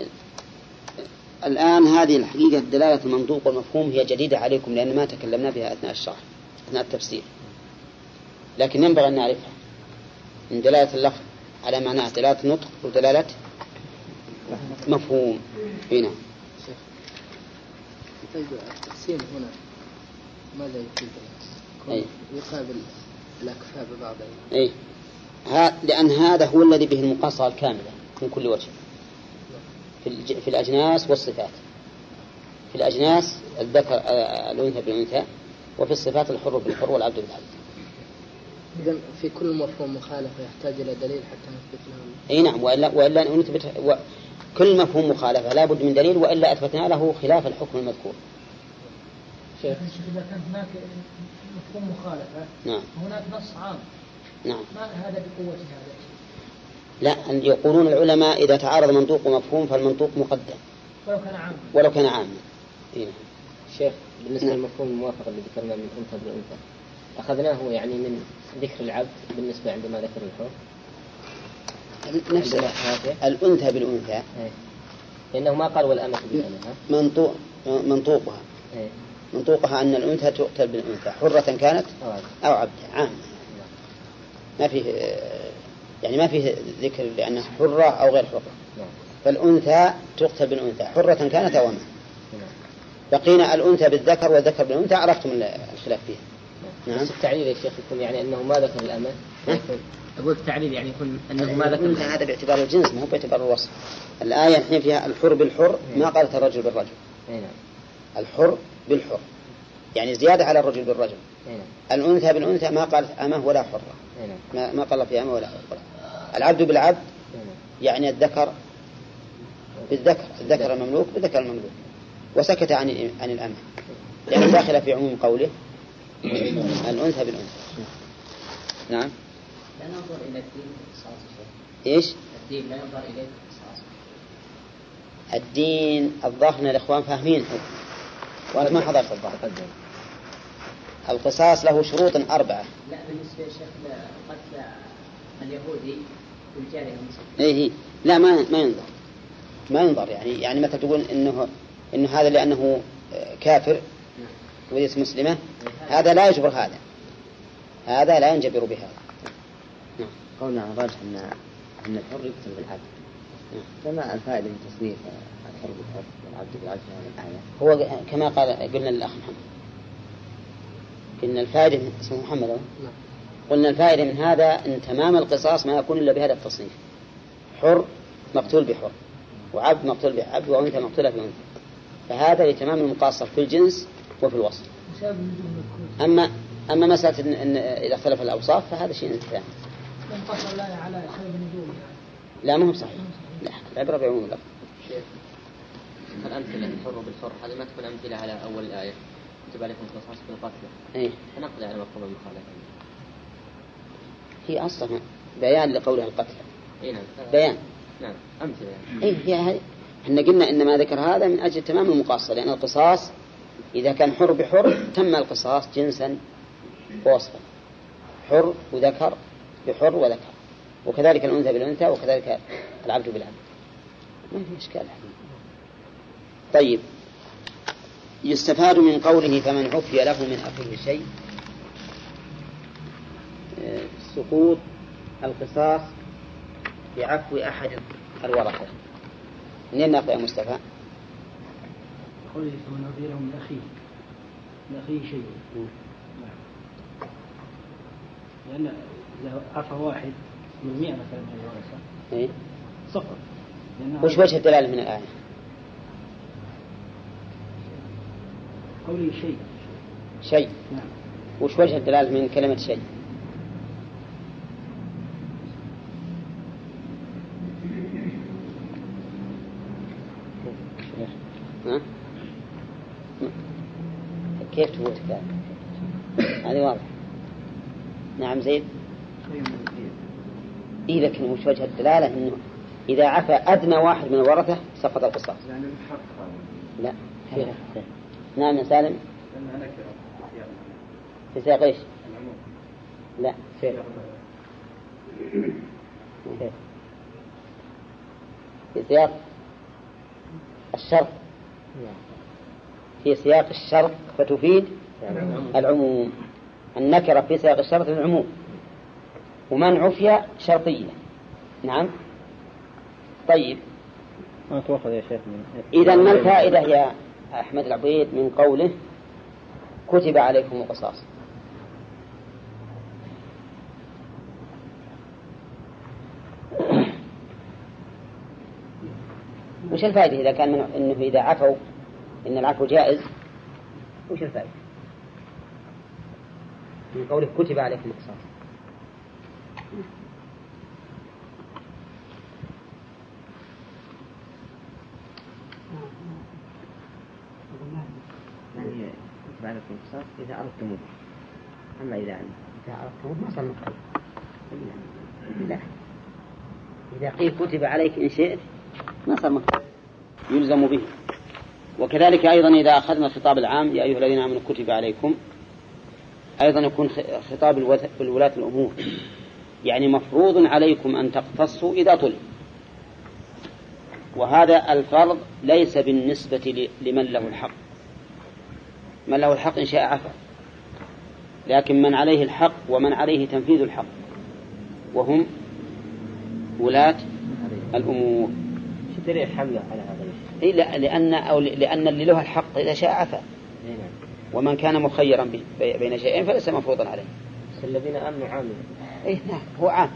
الآن هذه الحقيقة دلالة المنطوق والمفهوم هي جديدة عليكم لأن ما تكلمنا بها أثناء الشرح أثناء التفسير. لكن ينبغي أن نعرفها. من دلالة اللفظ على معناه دلالة نطق ودلالة مفهوم. هنا طيب التقسيم هنا ماذا يفيد؟ يقابل الأكفاء ببعضها أي. لأن هذا هو الذي به المقاصة الكاملة من كل وجه. في, الأجناس والصفات. في الأجناس الذكر آه، الأنثى بالأنثى وفي الصفات الحر بالحر والعبد بالعبد إذا في كل مفهوم مخالفة يحتاج إلى دليل حتى نثبت له. إي نعم والا وإلا نثبت و... كل مفهوم مخالفة لا بد من دليل وإلا أثبتنا له خلاف الحكم المذكور. شيخ إذا كان هناك مفهوم مخالفة نعم. هناك نص عام نعم. ما هذا بقوة هذا؟ لا أن يقولون العلماء إذا تعارض منطوق ومفهوم فالمنطوق مقدم ولو كان عاما ولو كان عاما. اي نعم. شيخ بالنسبة نعم. للمفهوم الموافق اللي ذكرناه من أنثى بالأنثى أخذناه يعني من ذكر العبد بالنسبة عندما ذكر الحر نفس الأنثى بالأنثى إيه. لأنه ما قال والأمة؟ منطوق منطوقها إيه. منطوقها أن الأنثى تقتل بالأنثى حرة كانت أو عبد. أو عبدا عام. ما فيه يعني ما فيه ذكر لانها حرة أو غير حرة. نعم. فالأنثى تقتل بالأنثى حرة كانت أو امه. نعم. بقينا الأنثى بالذكر والذكر بالأنثى عرفتم الخلاف فيها نعم. بس التعليل يا شيخ يكون يعني أنه ما ذكر الأمة. أقول التعليل يعني يكون أنه ما ذكر الأنثى هذا باعتبار الجنس ما هو باعتبار الوصف. الآية الحين فيها الحر بالحر ما قالت الرجل بالرجل. نعم. الحر بالحر. يعني زيادة على الرجل بالرجل. نعم. الأنثى بالأنثى ما قالت أمة ولا حرة. نعم. ما قال في أمة ولا حرة. العبد بالعبد يعني الذكر بالذكر الذكر المملوك بالذكر المملوك وسكت عن عن الأمة. لأنه داخل في عموم قوله الأنثى بالأنثى. نعم. لا ننظر إلى الدين. إيش؟ الدين لا ينظر إليه الدين الظاهر إن الإخوان فاهمين. وانت ما حضرت الظاهر. القصاص له شروط أربعة. لا بالنسبة يا شيخ لقتل اليهودي اي هي لا ما ما ينظر ما ينظر يعني يعني متى تقول إنه إنه هذا لأنه آه، كافر وليس مسلمة هذا لا يجبر هذا هذا لا ينجبر بهذا قولنا عن الراجح إن إن الحر يقتل بالعبد نعم. فما الفائدة من تصنيف الحر بالحر والعبد بالعبد في هذه الآية؟ هو كما قال قلنا للأخ محمد قلنا الفائدة من اسمه محمد. نعم. قلنا الفائدة من هذا إن تمام القصاص ما يكون إلا بهذا التصنيف. حر مقتول بحر وعبد مقتول بعبد وأنثى مقتولة بأنثى. فهذا لتمام المقاصة في الجنس وفي الوصف أما أما مسألة إن, إذا اختلف الأوصاف فهذا شيء ثاني. لا ما هو صحيح. لا العبرة بعموم اللفظ شيخ الأمثلة الحر بالحر؟ هذه ما تكون أمثلة على أول الآية كتب عليكم القصاص بالقتل إيه. فنقضي على مفهوم المخالفة. هي أصلا بيان لقولها القتل. نعم. بيان. نعم. أمثلة. اي هي هذه. إحنا قلنا إن ما ذكر هذا من أجل تمام المقاصة لأن القصاص إذا كان حر بحر تم القصاص جنسا ووصفا. حر وذكر بحر وذكر. وكذلك الأنثى بالأنثى وكذلك العبد بالعبد. ما في حقيقي طيب. يستفاد من قوله فمن عفي له من أخيه شيء سقوط القصاص بعفو أحد الورثة. منين ناخذ يا مصطفى؟ قوله له من أخيه. من أخيه شيء. لأن إذا عفى واحد من مئة مثلا من الورثة. إيه؟ لأن وش وجه الدلالة من الآية؟ قوله شيء. شيء. نعم. وش وجه الدلالة من كلمة شيء؟ كيف تفوتك هذه واضح نعم زيد إيه لكن وش وجه الدلالة؟ إنه إذا عفى أدنى واحد من الورثة سقط القصاص. يعني الحق لا نعم يا سالم. في سياق إيش؟ العموم. لا؟ كيف؟ في سياق الشرط في سياق الشرط فتفيد العموم. النكرة في سياق الشرط العموم. ومن عفي شرطية. نعم. طيب. ما تؤخذ يا شيخ من إذا ما الفائدة يا أحمد العبيد من قوله كتب عليكم القصاص؟ وش الفائدة إذا كان من إنه إذا عفوا إن العفو جائز وش الفائدة؟ من قوله كتب عليكم القصاص يعني كتب عليكم القصاص إذا أردتم أما إذا إذا عرفتم ما صار مكتوب لا. إذا قيل كتب عليك إن شئت ما صار مكتوب يلزم به. وكذلك أيضا إذا أخذنا الخطاب العام يا أيها الذين آمنوا كتب عليكم. أيضا يكون خطاب الولاة الأمور. يعني مفروض عليكم أن تقتصوا إذا طلب وهذا الفرض ليس بالنسبة لمن له الحق. من له الحق إن شاء عفا. لكن من عليه الحق ومن عليه تنفيذ الحق. وهم ولاة الأمور. شو دليل حمله على هذا؟ إيه لا لأن أو لأن اللي له الحق إذا شاء عفا. إيه نعم. ومن كان مخيرا بين شيئين فليس مفروضا عليه. الذين آمنوا عاملوا. إيه نعم هو عام.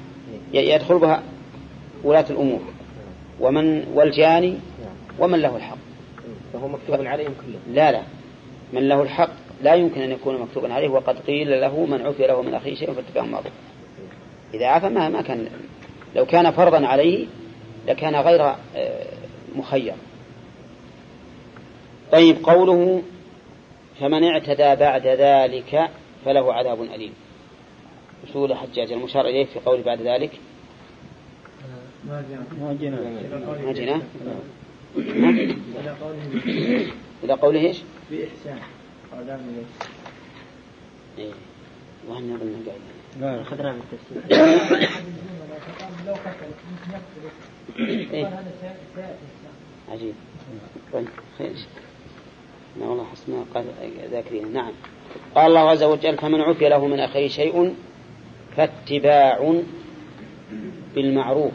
ي- يدخل بها ولاة الأمور. ومن والجاني نعم. ومن له الحق. فهو مكتوب عليهم كلهم. لا لا. من له الحق لا يمكن أن يكون مكتوبا عليه. وقد قيل له من عفي له من أخيه شيء فاتباع معروف إذا عفى ما ما كان لو كان فرضا عليه لكان غير آه، مخير. طيب قوله فمن اعتدى بعد ذلك فله عذاب أليم. أصول حجاج المشار إليه في قوله بعد ذلك. ما جاء ما جينا إلى قوله إيش؟ بإحسان من إيه وأن يظن قاعد لا اخذناه من التفسير. لو قتل إيه. سيأتي عجيب. طيب خير. لا والله حسنا قال ذاكرين نعم. قال الله عز وجل فمن عفي له من أخيه شيء فاتباع بالمعروف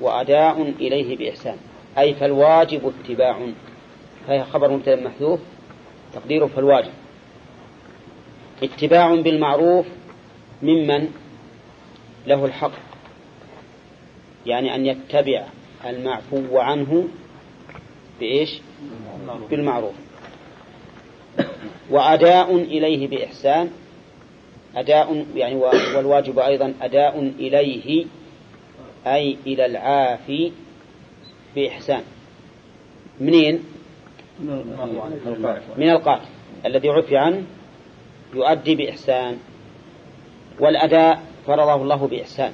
وأداء إليه بإحسان. أي فالواجب اتباع. فهي خبر مبتدأ محذوف تقديره فالواجب. اتباع بالمعروف ممن له الحق يعني أن يتبع المعفو عنه بإيش؟ بالمعروف. وأداء إليه بإحسان أداء يعني والواجب أيضا أداء إليه أي إلى العافي بإحسان. منين؟ من القاتل الذي عفي عنه يؤدي بإحسان والأداء فرضه الله بإحسان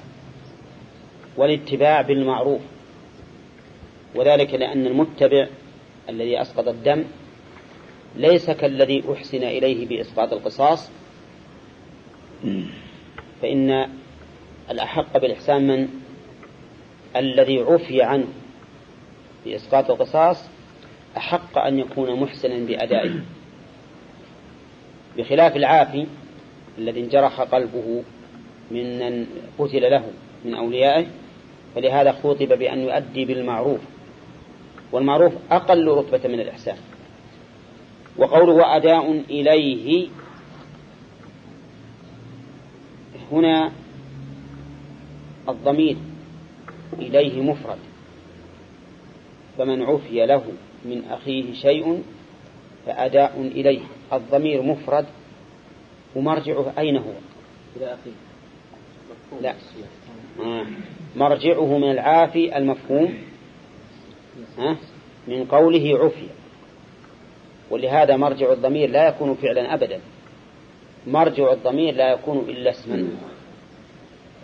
والاتباع بالمعروف. وذلك لأن المتبع الذي أسقط الدم ليس كالذي أحسن إليه بإسقاط القصاص. فإن الأحق بالإحسان من الذي عفي عنه بإسقاط القصاص أحق أن يكون محسنا بأدائه. بخلاف العافي الذي انجرح قلبه من قتل له من أوليائه فلهذا خوطب بأن يؤدي بالمعروف. والمعروف أقل رتبة من الإحسان. وقوله وأداء إليه. هنا الضمير إليه مفرد. فمن عفي له من أخيه شيء فأداء إليه. الضمير مفرد ومرجعه أين هو؟ إلى أخيه. لا. آه. مرجعه من العافي المفهوم؟ من قوله عفي. ولهذا مرجع الضمير لا يكون فعلا أبدا. مرجع الضمير لا يكون إلا اسما.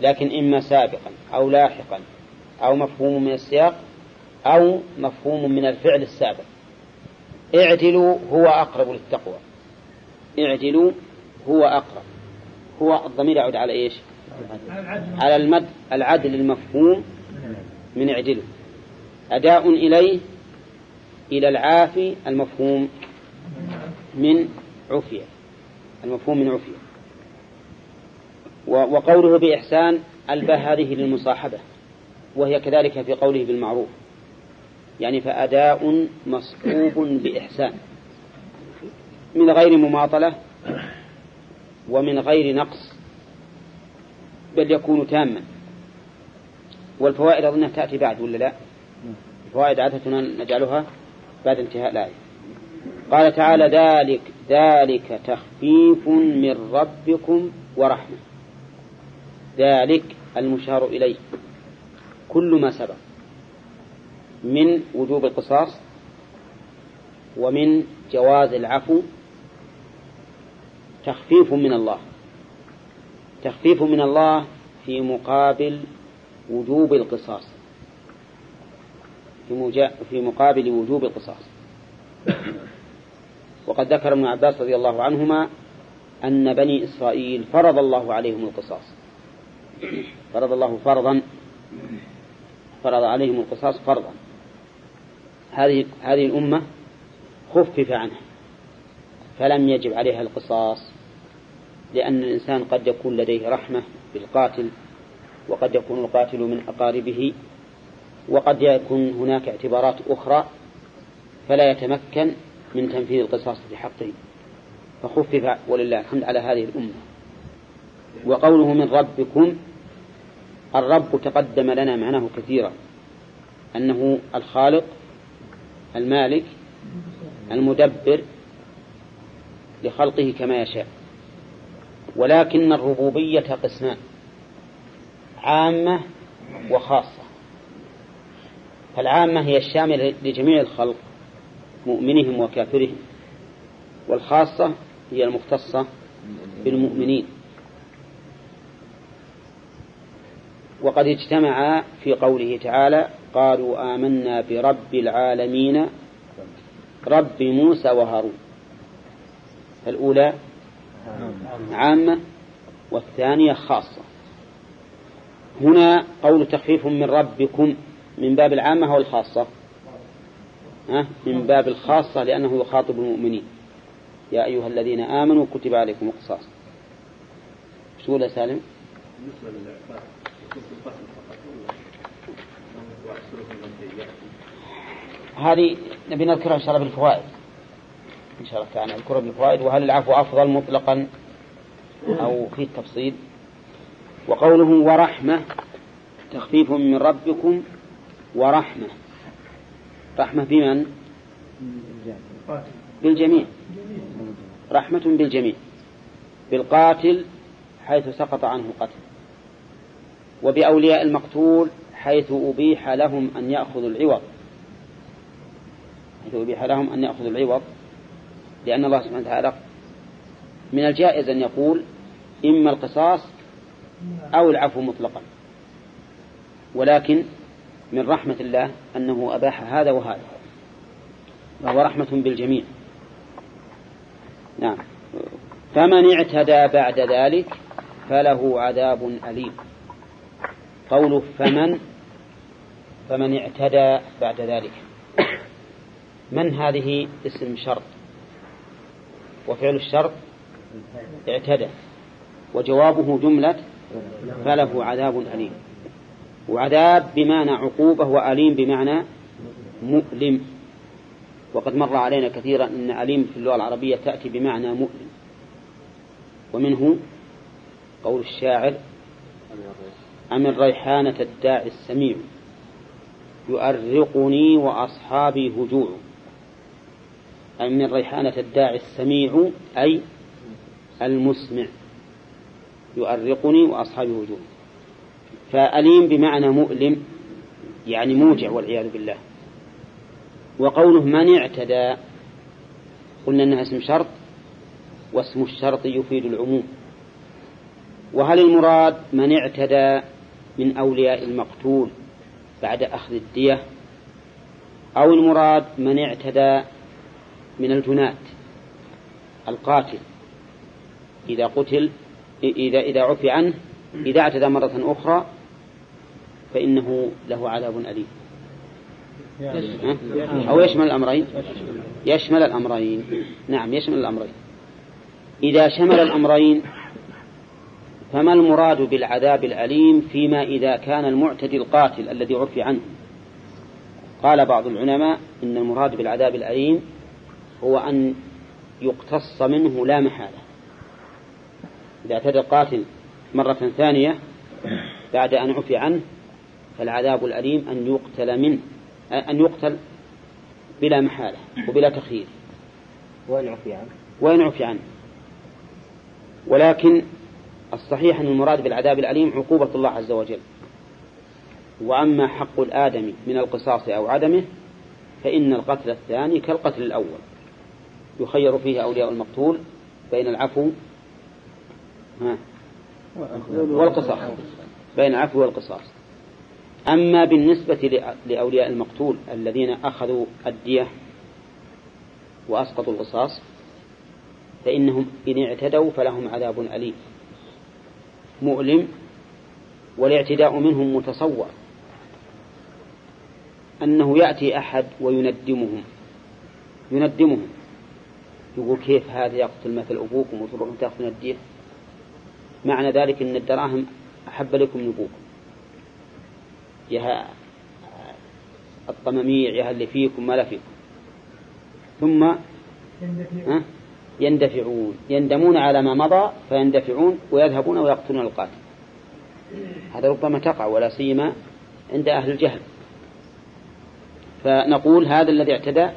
لكن إما سابقا أو لاحقا أو مفهوم من السياق أو مفهوم من الفعل السابق. اعدلوا هو أقرب للتقوى. اعدلوا هو أقرب. هو الضمير يعود على إيش؟ على المد العدل المفهوم من اعدلوا. أداء إليه إلى العافي المفهوم من عفية المفهوم من عفية. وقوله بإحسان الباء هذه للمصاحبة وهي كذلك في قوله بالمعروف. يعني فأداء مصحوب بإحسان من غير مماطلة ومن غير نقص بل يكون تاما. والفوائد أظنها تأتي بعد ولا لا؟ الفوائد عادة نجعلها بعد انتهاء الآية. قال تعالى ذلك ذلك تخفيف من ربكم ورحمة. ذلك المشار إليه. كل ما سبق. من وجوب القصاص ومن جواز العفو. تخفيف من الله. تخفيف من الله في مقابل وجوب القصاص. في, في مقابل وجوب القصاص. وقد ذكر ابن عباس رضي الله عنهما أن بني إسرائيل فرض الله عليهم القصاص. فرض الله فرضا فرض عليهم القصاص فرضا. هذه هذه الأمة خفف عنها فلم يجب عليها القصاص لأن الإنسان قد يكون لديه رحمة بالقاتل وقد يكون القاتل من أقاربه وقد يكون هناك اعتبارات أخرى فلا يتمكن من تنفيذ القصاص في حقه فخفف ولله الحمد على هذه الأمة. وقوله من ربكم الرب تقدم لنا معناه كثيرا. أنه الخالق المالك المدبر لخلقه كما يشاء. ولكن الربوبية قسمان عامة وخاصة. فالعامة هي الشاملة لجميع الخلق مؤمنهم وكافرهم والخاصة هي المختصة بالمؤمنين. وقد اجتمعا في قوله تعالى قالوا آمنا برب العالمين رب موسى وهارون. الأولى عامة والثانية خاصة. هنا قول تخفيف من ربكم من باب العامة أو الخاصة؟ ها؟ من باب الخاصة لأنه يخاطب المؤمنين. يا أيها الذين آمنوا كتب عليكم القصاص. شو سالم؟ هذه نبي نذكرها إن شاء الله بالفوائد. إن شاء الله تعالى نذكرها بالفوائد. وهل العفو أفضل مطلقا أو في التفصيل؟ وقوله ورحمة تخفيف من ربكم ورحمة. رحمة بمن؟ بالجميع. رحمة بالجميع. بالقاتل حيث سقط عنه قتل. وبأولياء المقتول حيث أبيح لهم أن يأخذوا العوض. حيث أبيح لهم أن يأخذوا العوض. لأن الله سبحانه وتعالى من الجائز أن يقول إما القصاص أو العفو مطلقا. ولكن من رحمة الله أنه أباح هذا وهذا. وهو رحمة بالجميع. نعم. فمن اعتدى بعد ذلك فله عذاب أليم. قوله فمن فمن اعتدى بعد ذلك. من هذه؟ اسم شرط. وفعل الشرط اعتدى. وجوابه جملة فله عذاب أليم. وعذاب بمعنى عقوبة وأليم بمعنى مؤلم. وقد مر علينا كثيرا أن أليم في اللغة العربية تأتي بمعنى مؤلم. ومنه قول الشاعر أم الريحانة الداعي السميع يؤرقني وأصحابي هجوع. أي من ريحانة الداعي السميع أي المسمع يؤرقني وأصحابي هجوع. فأليم بمعنى مؤلم يعني موجع والعياذ بالله. وقوله من اعتدى قلنا أنها اسم شرط واسم الشرط يفيد العموم. وهل المراد من اعتدى من أولياء المقتول بعد أخذ الدية؟ أو المراد من اعتدى من الجنات القاتل؟ إذا قتل إذا إذا عفي عنه إذا اعتدى مرة أخرى فإنه له عذاب أليم. أو يشمل الأمرين؟ يشمل الأمرين. نعم يشمل الأمرين. إذا شمل الأمرين فما المراد بالعذاب الأليم فيما إذا كان المعتدي القاتل الذي عفي عنه؟ قال بعض العلماء إن المراد بالعذاب الأليم هو أن يقتص منه لا محالة. إذا اعتدى القاتل مرة ثانية بعد أن عفي عنه فالعذاب الأليم أن يقتل منه أن يقتل بلا محالة وبلا تخيير. وين عفي عنه؟ وين عفي عنه؟ ولكن الصحيح أن المراد بالعذاب الأليم عقوبة الله عز وجل. وأما حق الآدم من القصاص أو عدمه فإن القتل الثاني كالقتل الأول. يخير فيه أولياء المقتول بين العفو والقصاص بين العفو والقصاص. أما بالنسبة لأولياء المقتول الذين أخذوا الدية وأسقطوا القصاص فإنهم إن اعتدوا فلهم عذاب أليم. مؤلم والاعتداء منهم متصور أنه يأتي أحد ويندمهم. يندمهم. يقول كيف هذا يقتل مثل أبوكم وتروحون تأخذون الدية؟ معنى ذلك أن الدراهم أحب لكم من أبوكم يا الطماميع يا اللي فيكم ما لا فيكم. ثم يندفعون. يندمون على ما مضى فيندفعون ويذهبون ويقتلون القاتل. هذا ربما تقع ولا سيما عند أهل الجهل. فنقول هذا الذي اعتدى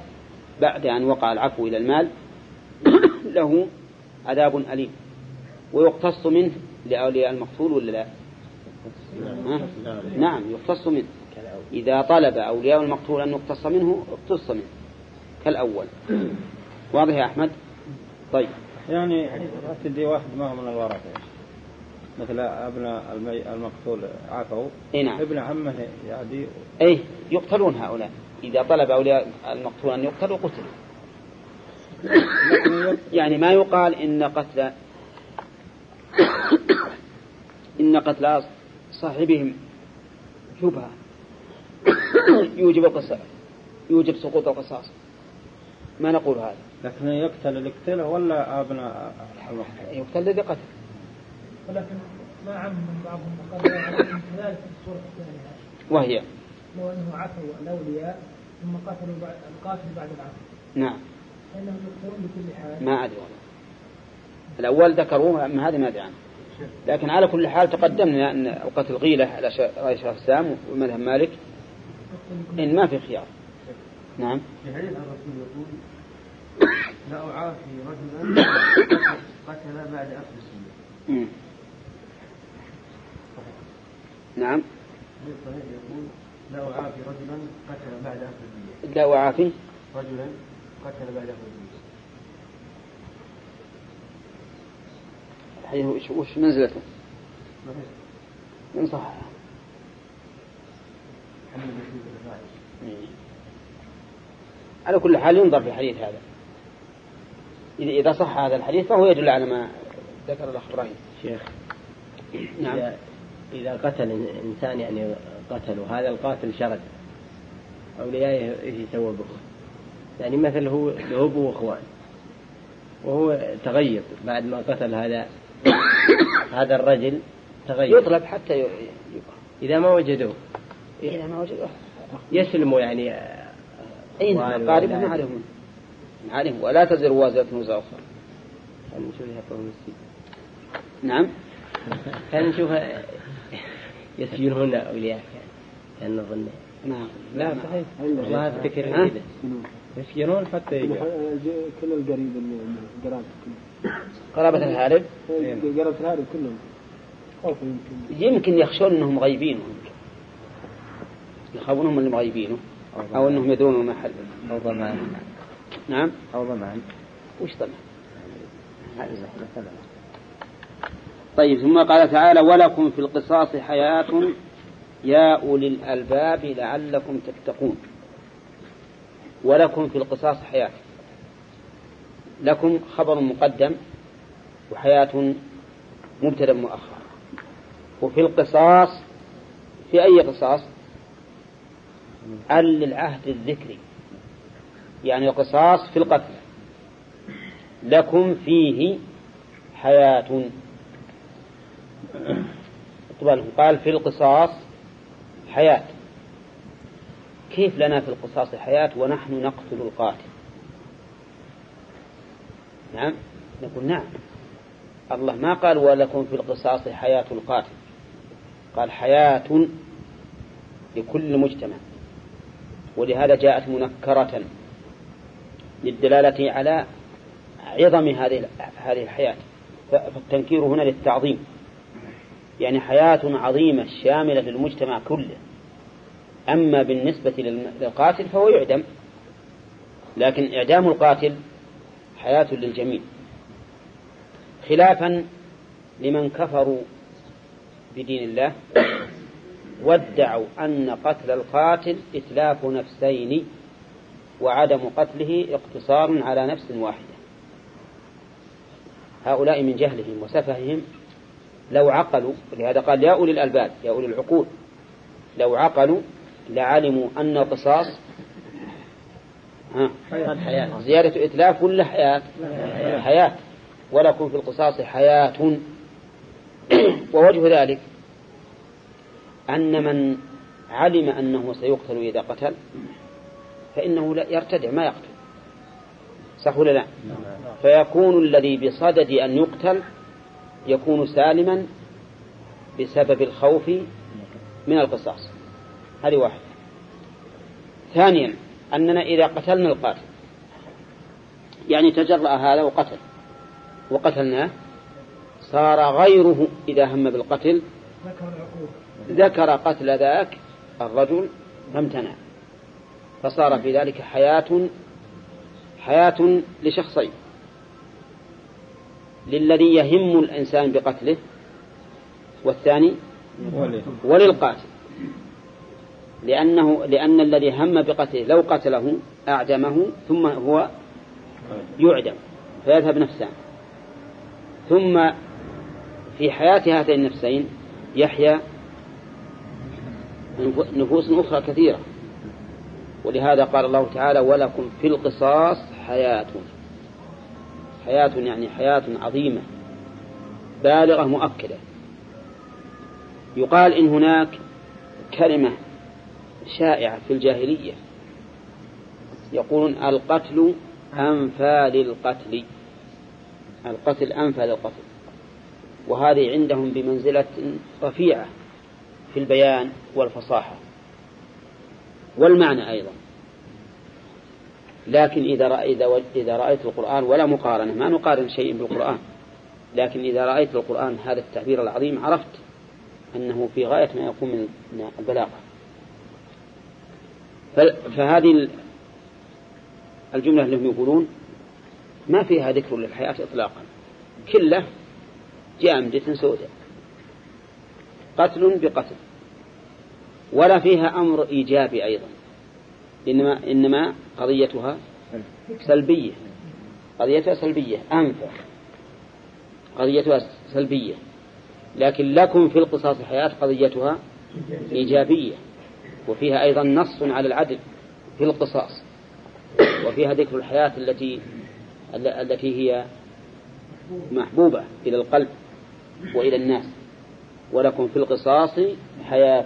بعد أن وقع العفو إلى المال له عذاب أليم. ويقتص منه لأولياء المقتول ولا لا؟ نعم يقتص منه. إذا طلب أولياء المقتول أن يقتص منه اقتص منه كالأول. واضح يا أحمد؟ طيب. يعني تدي واحد ما هو من الورثة. مثل ابن المي المقتول عفوا نعم. ابن عمه يعدي. إي يقتلون هؤلاء. إذا طلب أولياء المقتول أن يقتلوا قتلوا. يعني ما يقال إن قتل إن قتل صاحبهم شبهة. يوجب القصاص يوجب سقوط القصاص. ما نقول هذا؟ لكن يقتل اللي قتله ولا أبناء المقتول يقتل الذي قتل ولكن ما عم من بعضهم قال كذلك في الصورة الثانية. وهي؟ لو أنه عفوا الأولياء ثم قتلوا بعد القاتل بعد العفو. نعم. فإنهم يقتلون بكل حال. ما أدري والله. الأول ذكروه أما هذا ما أدري عنه. لكن على كل حال تقدمنا أن القتل غيلة على رأي شيخ الإسلام ومذهب مالك إن ما في خيار. نعم. في حديث الرسول يقول لا أعافي رجلا قتل بعد أخذ السنة. نعم. في الصحيح يقول لا أعافي رجلا قتل بعد أخذ الدية لا أعافي. رجلا قتل بعد أخذ الدية الحديث وش, وش منزلته؟ من صح محمد بن الفاعل على كل حال ينظر في الحديث هذا. إذا إذا صح هذا الحديث فهو يدل على ما ذكر الأخ إبراهيم. شيخ نعم. إذا, إذا قتل إنسان يعني قتله هذا القاتل شرد. أوليائه إيش يسوى به يعني مثل هو له أبو وأخوان وهو تغيب بعد ما قتل هذا هذا الرجل تغيب يطلب حتى ي- يقع إذا ما وجدوه. إذا ما وجد يسلموا يعني أي أخوان نعم قاربهم وأولاد. عليهم. عليهم. ولا تزر وازرة وزر أخرى خلينا نشوف نعم. خلينا نشوف يسجنون أولياء كان نظن. نعم. لا صحيح والله أفتكر؟ كذا يسجنون حتى كل القريب القرابة قرابة الهارب؟ قرابة الهارب كلهم. يمكن. يخشون أنهم غيبينه يخافونهم اللي مغيبينه أو أنهم يدرون المحل أو ضمان نعم. أو ضمان وش طمع طيب ثم قال تعالى ولكم في القصاص حياة يا أولي الألباب لعلكم تتقون. ولكم في القصاص حياة. لكم خبر مقدم وحياة مبتدأ مؤخر وفي القصاص في أي قصاص؟ ال للعهد الذكري. يعني القصاص في القتل. لكم فيه حياة. قال في القصاص حياة. كيف لنا في القصاص حياة ونحن نقتل القاتل؟ نعم؟ نقول نعم. الله ما قال ولكم في القصاص حياة القاتل. قال حياة لكل مجتمع. ولهذا جاءت منكرة للدلالة على عظم هذه هذه الحياة. فالتنكير هنا للتعظيم. يعني حياة عظيمة شاملة للمجتمع كله. أما بالنسبة للقاتل فهو يعدم. لكن إعدام القاتل حياة للجميع. خلافا لمن كفروا بدين الله وادعوا أن قتل القاتل إتلاف نفسين وعدم قتله اقتصار على نفس واحدة. هؤلاء من جهلهم وسفههم لو عقلوا لهذا قال يا أولي الألباب يا أولي العقول لو عقلوا لعلموا أن القصاص ها زيادة إتلاف ولا حياة. حياة. ولكم في القصاص حياة. ووجه ذلك أن من علم أنه سيقتل إذا قتل فإنه لا يرتدع ما يقتل. صح ولا لا؟ فيكون الذي بصدد أن يقتل يكون سالما بسبب الخوف من القصاص. هذه واحدة. ثانيا أننا إذا قتلنا القاتل. يعني تجرأ هذا وقتل. وقتلناه صار غيره إذا هم بالقتل. ذكر قتل ذاك الرجل فامتنع. فصار في ذلك حياة حياة لشخصين. للذي يهم الإنسان بقتله. والثاني وللقاتل. لأنه لأن الذي هم بقتله لو قتله أعدمه ثم هو يعدم فيذهب نفسان ثم في حياة هاتين النفسين يحيا نفوس أخرى كثيرة. ولهذا قال الله تعالى ولكم في القصاص حياة. حياة يعني حياة عظيمة بالغة مؤكدة. يقال إن هناك كلمة شائعة في الجاهلية. يقولون القتل أنفى للقتل القتل أنفى للقتل وهذه عندهم بمنزلة رفيعة في البيان والفصاحة. والمعنى أيضا. لكن إذا رأيت, إذا رأيت القرآن ولا مقارنة ما نقارن شيء بالقرآن. لكن إذا رأيت القرآن هذا التعبير العظيم عرفت أنه في غاية ما يكون من البلاغة. فهذه الجملة اللي هم يقولون ما فيها ذكر للحياة إطلاقا. كلة جامدة سوداء قتل بقتل. ولا فيها أمر إيجابي أيضا. إنما, إنما قضيتها سلبية. قضيتها سلبية. أنفع. قضيتها سلبية. لكن لكم في القصاص حياة قضيتها إيجابية. وفيها أيضا نص على العدل في القصاص وفيها ذكر الحياة التي التي هي محبوبة إلى القلب وإلى الناس ولكم في القصاص حياة.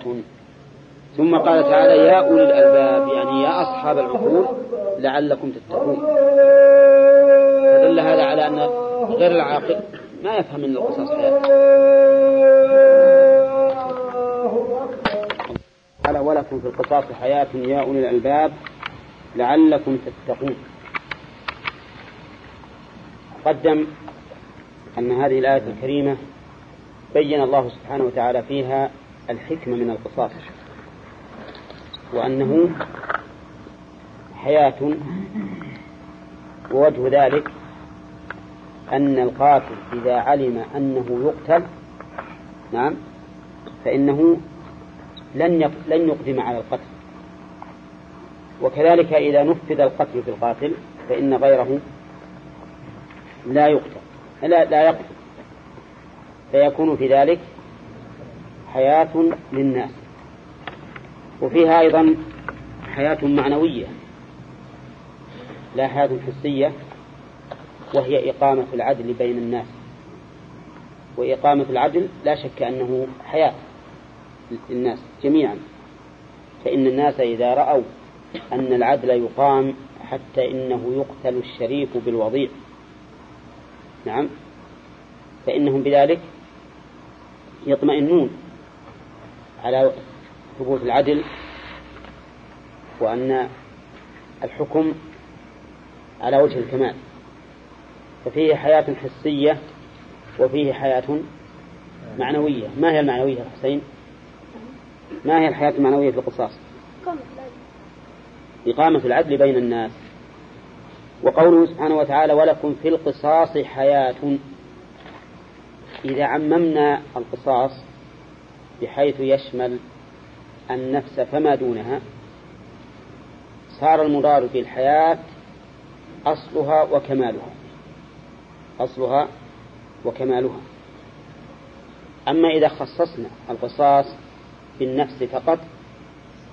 ثم قال تعالى يا أولي الألباب يعني يا أصحاب العقول لعلكم تتقون. فدل هذا على أن غير العاقل ما يفهم من القصص حياة. قال ولكم في القصاص حياة يا أولي الألباب لعلكم تتقون. قدم أن هذه الآية الكريمة بين الله سبحانه وتعالى فيها الحكمة من القصاص وأنه حياة ووجه ذلك أن القاتل إذا علم أنه يقتل نعم فإنه لن لن يقدم على القتل. وكذلك إذا نفذ القتل في القاتل فإن غيره لا يقتل لا, لا يقتل. فيكون في ذلك حياة للناس. وفيها أيضا حياة معنوية لا حياة حسية وهي إقامة العدل بين الناس. وإقامة العدل لا شك أنه حياة. للناس جميعا. فإن الناس إذا رأوا أن العدل يقام حتى إنه يقتل الشريف بالوضيع. نعم. فإنهم بذلك يطمئنون على ثبوت العدل وأن الحكم على وجه الكمال. ففيه حياة حسية وفيه حياة معنوية. ما هي المعنوية حسين؟ ما هي الحياة المعنوية في القصاص؟ إقامة العدل بين الناس. وقوله سبحانه وتعالى ولكم في القصاص حياة. إذا عممنا القصاص بحيث يشمل النفس فما دونها صار المراد في الحياة أصلها وكمالها. أصلها وكمالها. أما إذا خصصنا القصاص بالنفس فقط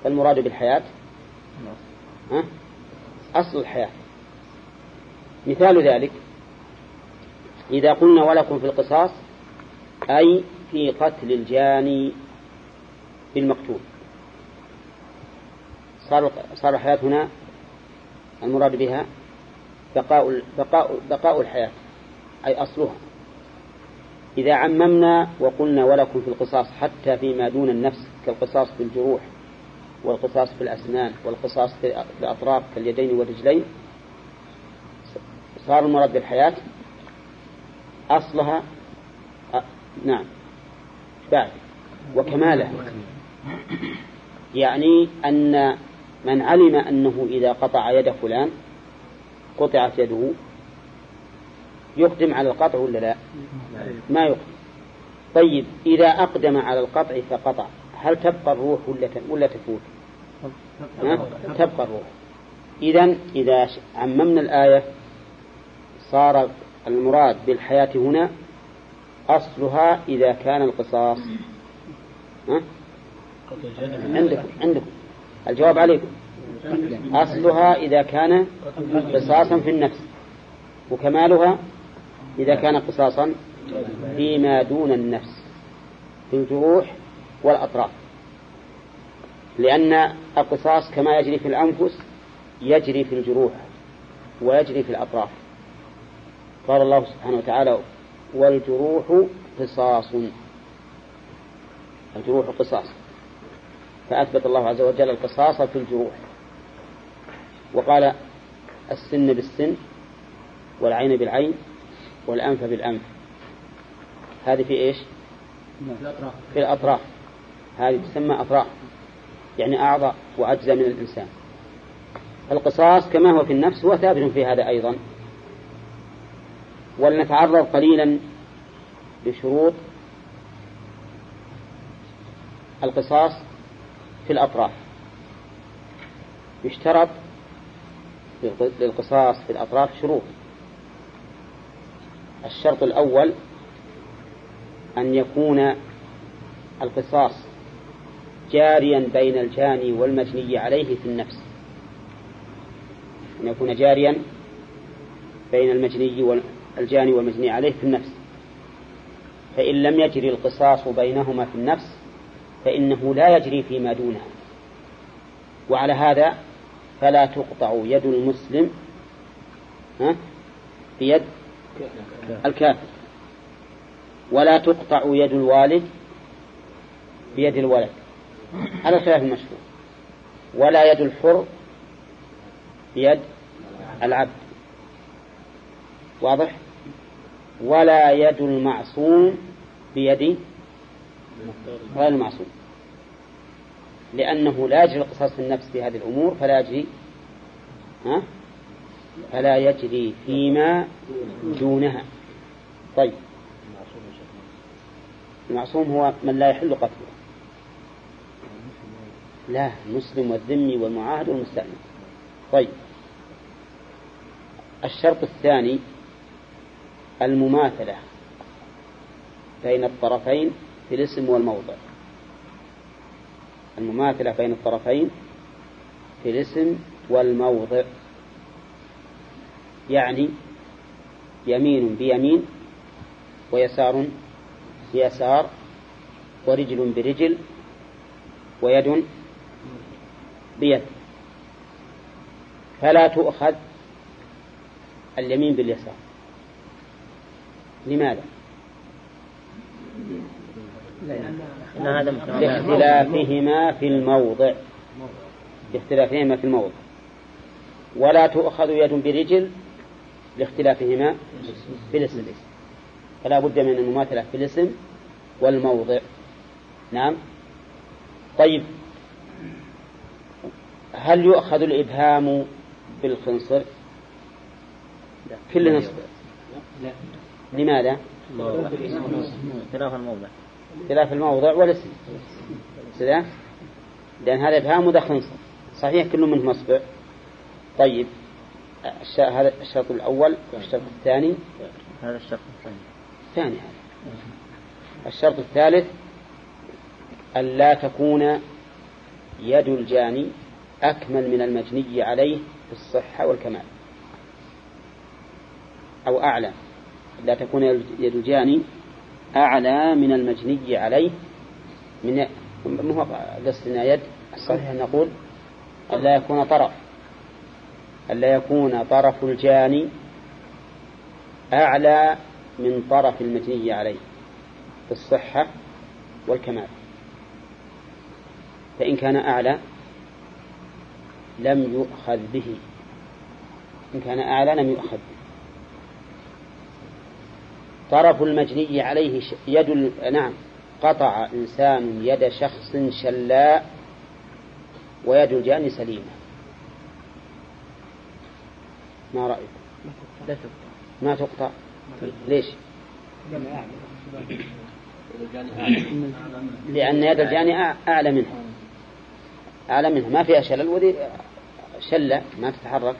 فالمراد بالحياة؟ أصل الحياة. مثال ذلك إذا قلنا ولكم في القصاص أي في قتل الجاني بالمقتول. صار صار الحياة هنا المراد بها بقاء بقاء بقاء الحياة أي أصلها. إذا عممنا وقلنا ولكم في القصاص حتى فيما دون النفس كالقصاص في الجروح والقصاص في الأسنان والقصاص في الأطراف كاليدين والرجلين صار المراد بالحياة؟ أصلها؟ أ... نعم. بعد. وكمالها يعني أن من علم أنه إذا قطع يد فلان قطعت يده يقدم على القطع ولا لا؟ ما يقدم طيب إذا أقدم على القطع فقطع. هل تبقى الروح ولا ولا تفوت؟ تبقى الروح. إذا إذا عممنا الآية صار المراد بالحياة هنا أصلها إذا كان القصاص. عندكم عندكم. الجواب عليكم. أصلها إذا كان قصاصا في النفس. وكمالها إذا كان قصاصا فيما دون النفس في الجروح والأطراف. لأن القصاص كما يجري في الأنفس يجري في الجروح ويجري في الأطراف. قال الله سبحانه وتعالى والجروح قصاص. الجروح قصاص. فأثبت الله عز وجل القصاص في الجروح. وقال السن بالسن والعين بالعين والأنف بالأنف. هذه في إيش؟ في الأطراف. هذه تسمى أطراف. يعني أعضاء وأجزاء من الإنسان. القصاص كما هو في النفس هو ثابت في هذا أيضا. ولنتعرض قليلا لشروط القصاص في الأطراف. يشترط للقصاص في الأطراف شروط. الشرط الأول أن يكون القصاص جاريا بين الجاني والمجني عليه في النفس. أن يكون جاريا بين المجني والجاني والمجني عليه في النفس. فإن لم يجري القصاص بينهما في النفس فإنه لا يجري فيما دونه. وعلى هذا فلا تقطع يد المسلم بيد الكافر. ولا تقطع يد الوالد بيد الولد. على خلاف المشهور ولا يد الحر بيد العبد. واضح؟ ولا يد المعصوم بيد غير المعصوم. لأنه لا يجري القصاص في النفس في هذه الأمور فلا يجري. ها؟ فلا يجري فيما دونها. طيب. المعصوم هو من لا يحل قتله. لا المسلم والذمي والمعاهد والمستأمن طيب. الشرط الثاني المماثلة بين الطرفين في الاسم والموضع. المماثلة بين الطرفين في الاسم والموضع. يعني يمين بيمين ويسار بيسار ورجل برجل ويد بيد. فلا تؤخذ اليمين باليسار. لماذا؟ لاختلافهما في الموضع. لاختلافهما في الموضع. ولا تؤخذ يد برجل لاختلافهما في الاسم. فلا بد من المماثلة في الاسم والموضع. نعم. طيب. هل يؤخذ الإبهام بالخنصر؟ كل نصب لماذا؟ خلاف الموضع. خلاف الموضع والاسم. كذا لأن هذا إبهام وذا خنصر. صحيح كل منه مصبع. طيب. هذا الشرط الأول والشرط الثاني هذا الشرط الثاني الثاني هذا الشرط الثالث أن لا تكون يد الجاني أكمل من المجني عليه في الصحة والكمال أو أعلى لا تكون يد الجاني أعلى من المجني عليه من ما هو قصدنا يد الصحيح نقول ألا يكون طرف ألا يكون طرف الجاني أعلى من طرف المجني عليه في الصحة والكمال. فإن كان أعلى لم يؤخذ به. إن كان أعلى لم يؤخذ به. طرف المجني عليه يد نعم قطع إنسان يد شخص شلاء ويد الجاني سليمة. ما رأيك؟ ما تقطع. ليش؟ لأن يد الجاني أعلى منها. أعلى منها. ما فيها شلل وذي شلة ما تتحرك.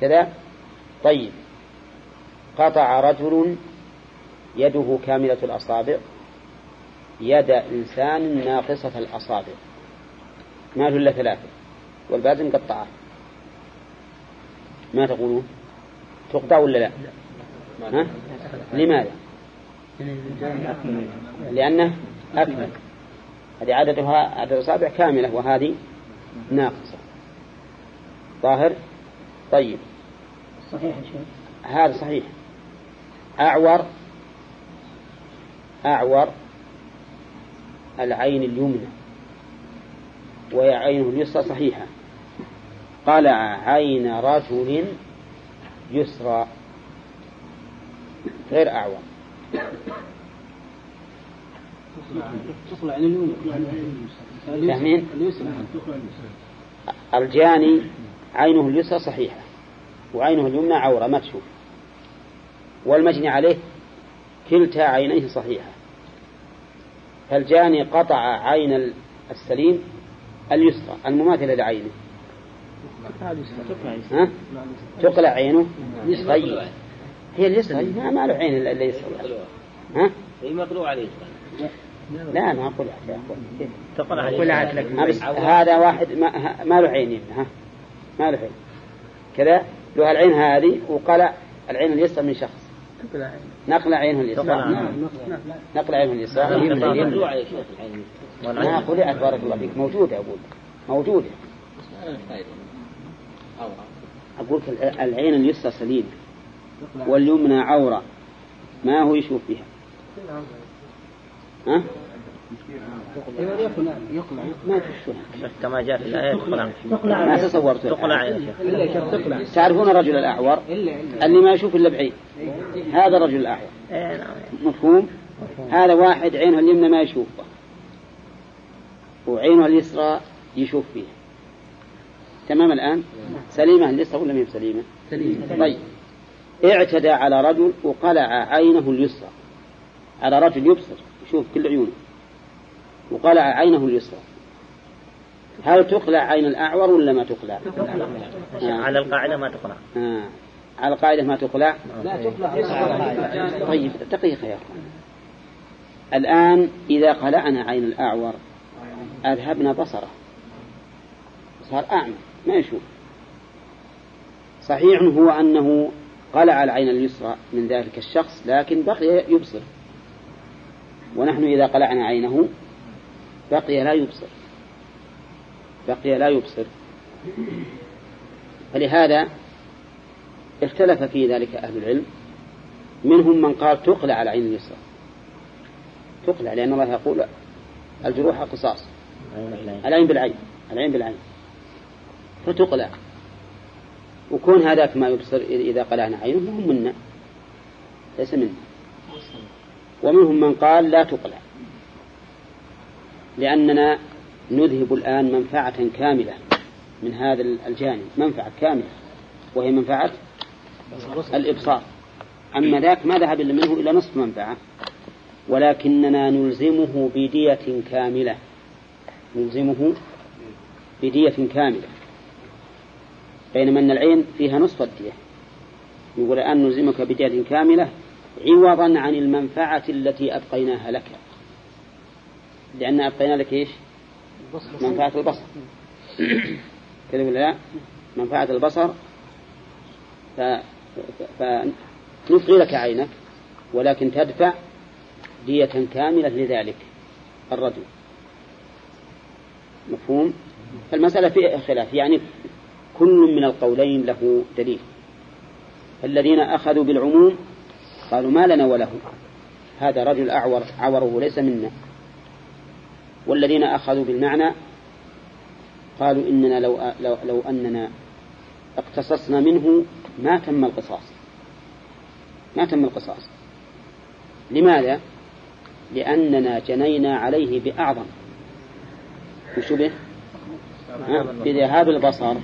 كذا. طيب. قطع رجل يده كاملة الأصابع. يد إنسان ناقصة الأصابع. ما إلا ثلاثة. والباقي مقطعة ما تقولون؟ تقطع ولا لا؟ ها؟ لماذا؟ لأنه أكمل. هذه عددها عدد الأصابع كاملة وهذه ناقصة. ظاهر طيب. صحيح هذا صحيح. أعور؟ أعور العين اليمنى وعينه اليسرى صحيحة. قلع عين رجل يسرى. غير أعور فاهمين؟ الجاني عينه اليسرى صحيحة وعينه اليمنى عورة ما تشوف والمجني عليه كلتا عينيه صحيحة. فالجاني قطع عين السليم اليسرى المماثلة لعينه. ها؟ تقلع عينه؟ طيب. هي اليسرى ما, ما له عين إلا اليسرى ها؟ هي مقلوع عليه لا ما أقول يا تقلع عليه بس هذا واحد ما, ما له عين ها؟ ما له عين. كذا له العين هذه وقلع العين اليسرى من شخص. نقل عينه. اليسرى نقل عينه. اليسرى ما قلعت بارك الله فيك. موجودة أقول موجودة. أقول العين اليسرى سليمة واليمنى عورة ما هو يشوف فيها ها؟ ما كما جاء في الآية تقلع ما تصورت. تقلع تعرفون الرجل الأعور؟ اللي ما يشوف إلا بعيد هذا الرجل الأعور. مفهوم؟ هذا واحد عينه اليمنى ما يشوفه وعينه اليسرى يشوف فيه تمام الآن؟ سليمة اليسرى ولا ما سليمة سليمة. طيب. اعتدى على رجل وقلع عينه اليسرى. على رجل يبصر يشوف كل عيونه. وقلع عينه اليسرى. هل تقلع عين الأعور ولا ما تقلع؟ آه. على القاعدة ما تقرأ آه. على القاعدة ما تقلع؟ لا تقلع. طيب دقيقة يا أخوان. الآن إذا قلعنا عين الأعور أذهبنا بصرة. صار أعمى. ما يشوف. صحيح هو أنه قلع العين اليسرى من ذلك الشخص لكن بقي يبصر. ونحن إذا قلعنا عينه بقي لا يبصر. بقي لا يبصر. فلهذا اختلف في ذلك أهل العلم. منهم من قال تقلع العين اليسرى. تقلع لأن الله يقول الجروح قصاص. العين بالعين. العين بالعين. فتقلع. وكون هذاك ما يبصر إذا قلعنا عينه هم منا ليس منا ومنهم من قال لا تقلع. لأننا نذهب الآن منفعة كاملة من هذا الجانب. منفعة كاملة. وهي منفعة الإبصار. أما ذاك ما ذهب إلا منه إلى نصف منفعة. ولكننا نلزمه بدية كاملة. نلزمه بدية كاملة. بينما أن العين فيها نصف الدية. يقول الآن نلزمك بدية كاملة عوضا عن المنفعة التي أبقيناها لك. لأن أبقينا لك إيش؟ منفعة البصر. كذا ولا لا؟ منفعة البصر. ف... فنبقي لك عينك ولكن تدفع دية كاملة لذلك الرجل. مفهوم؟ المسألة فيها خلاف. يعني كل من القولين له دليل. الذين أخذوا بالعموم قالوا ما لنا وله. هذا رجل أعور عوره ليس منا. والذين أخذوا بالمعنى قالوا إننا لو, لو, لو أننا اقتصصنا منه ما تم القصاص. ما تم القصاص. لماذا؟ لأننا جنينا عليه بأعظم. وشبه بذهاب البصر.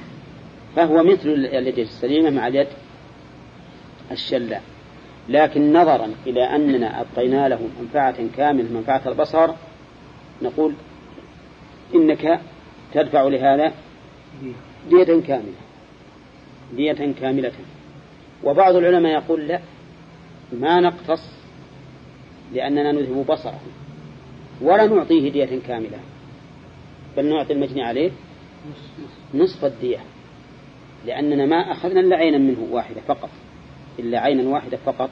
فهو مثل اليد السليمة مع اليد الشلاء لكن نظرا إلى أننا أبقينا له منفعة كاملة منفعة البصر نقول إنك تدفع لهذا دية كاملة دية كاملة. وبعض العلماء يقول لا ما نقتص لأننا نذهب بصرة ولا نعطيه دية كاملة بل نعطي المجني عليه نصف الدية. لأننا ما أخذنا إلا عينا منه واحدة فقط. إلا عينا واحدة فقط.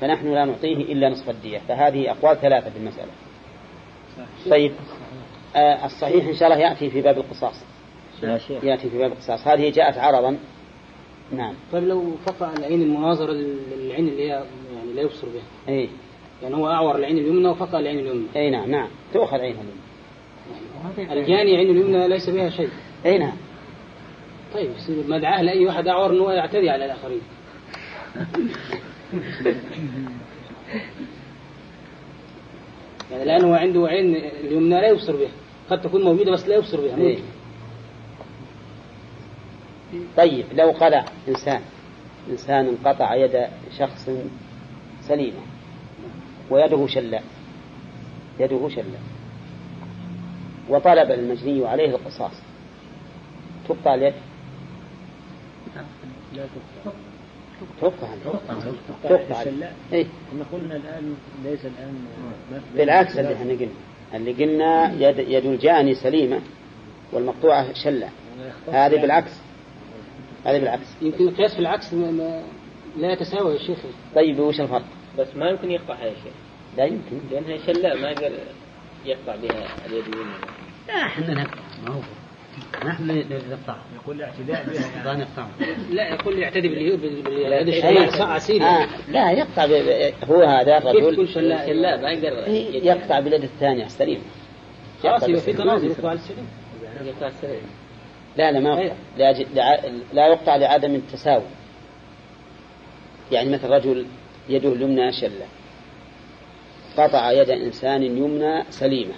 فنحن لا نعطيه إلا نصف الدية. فهذه أقوال ثلاثة في المسألة. طيب آه الصحيح إن شاء الله يأتي في باب القصاص. يأتي في باب القصاص. هذه جاءت عرضا. نعم. طيب لو فقع العين المناظرة للعين اللي هي يعني لا يبصر بها. أي. يعني هو أعور العين اليمنى وفقع العين اليمنى. أي نعم نعم. تؤخذ عينها اليمنى. الجاني عين اليمنى ليس بها شيء. أي نعم. طيب ما دعاه لأي واحد أعور أنه يعتدي على الآخرين يعني لأنه عنده عين اليمنى لا يبصر بها قد تكون موجودة بس لا يبصر بها. طيب لو قلع إنسان إنسان انقطع يد شخص سليمة ويده شلاء يده شلاء وطلب المجني عليه القصاص تقطع اليد لا تقطع. تقطع. تقطع. تقطع. إيه؟ إحنا قلنا الآن ليس الآن بالعكس اللي إحنا قلنا. اللي قلنا يد, يد الجاني سليمة والمقطوعة شلة. هذه بالعكس. هذه بالعكس. يمكن القياس في العكس ما ما لا يتساوى يا شيخ. طيب وش الفرق؟ بس ما يمكن يقطعها يا شيخ لا يمكن. لأنها شلاء ما يقدر يقطع بها اليد اليمنى. لا إحنا نقطع. ما هو. نحن نقطع. يقول الاعتداء بها لا نقطع. لا يقول يعتدي باليد عسير آه لا يقطع هو هذا الرجل. شلاء؟ ما يقدر يقطع باليد الثانية السليم خلاص يقطع يبقى في. تنازل يقطع السليم. يقطع السرير لا لا ما. لع... لا يقطع لعدم التساوي. يعني مثل رجل يده اليمنى شلة. قطع يد إنسان يمنى سليمة.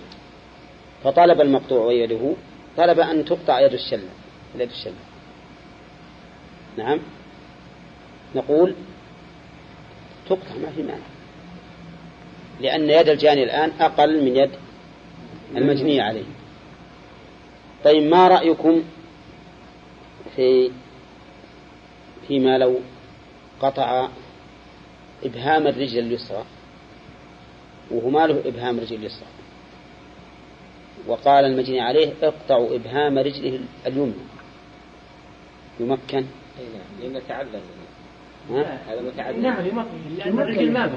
فطلب المقطوع ويده طلب أن تقطع يد الشلة يد الشلة. نعم. نقول تقطع ما في مانع. لأن يد الجاني الآن أقل من يد المجني عليه. طيب ما رأيكم في فيما لو قطع إبهام الرجل اليسرى؟ وهو ما له إبهام رجل اليسرى. وقال المجني عليه اقطعوا إبهام رجله اليمنى. يمكن؟ إي نعم تعذر؟ هذا متعذر. نعم يمكن لأن الرجل ما بطل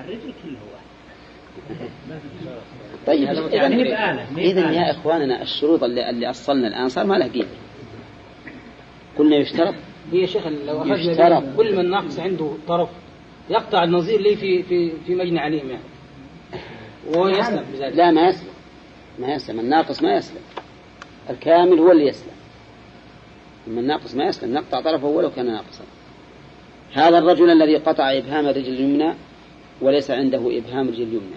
الرجل كله واحد. طيب هذا إذا يا إخواننا الشروط اللي, اللي أصلنا الآن صار ما لها قيمة. قلنا يشترط؟ هي يا شيخ لو. أخذنا كل من ناقص عنده طرف يقطع النظير لي في في في مجني عليهم يعني. وهو يسلم بذلك. لا ما يسلم. ما يسلم. الناقص ما يسلم. الكامل هو اللي يسلم. أما الناقص ما يسلم نقطع طرفه ولو كان ناقصا. هذا الرجل الذي قطع إبهام الرجل اليمنى وليس عنده إبهام رجل اليمنى.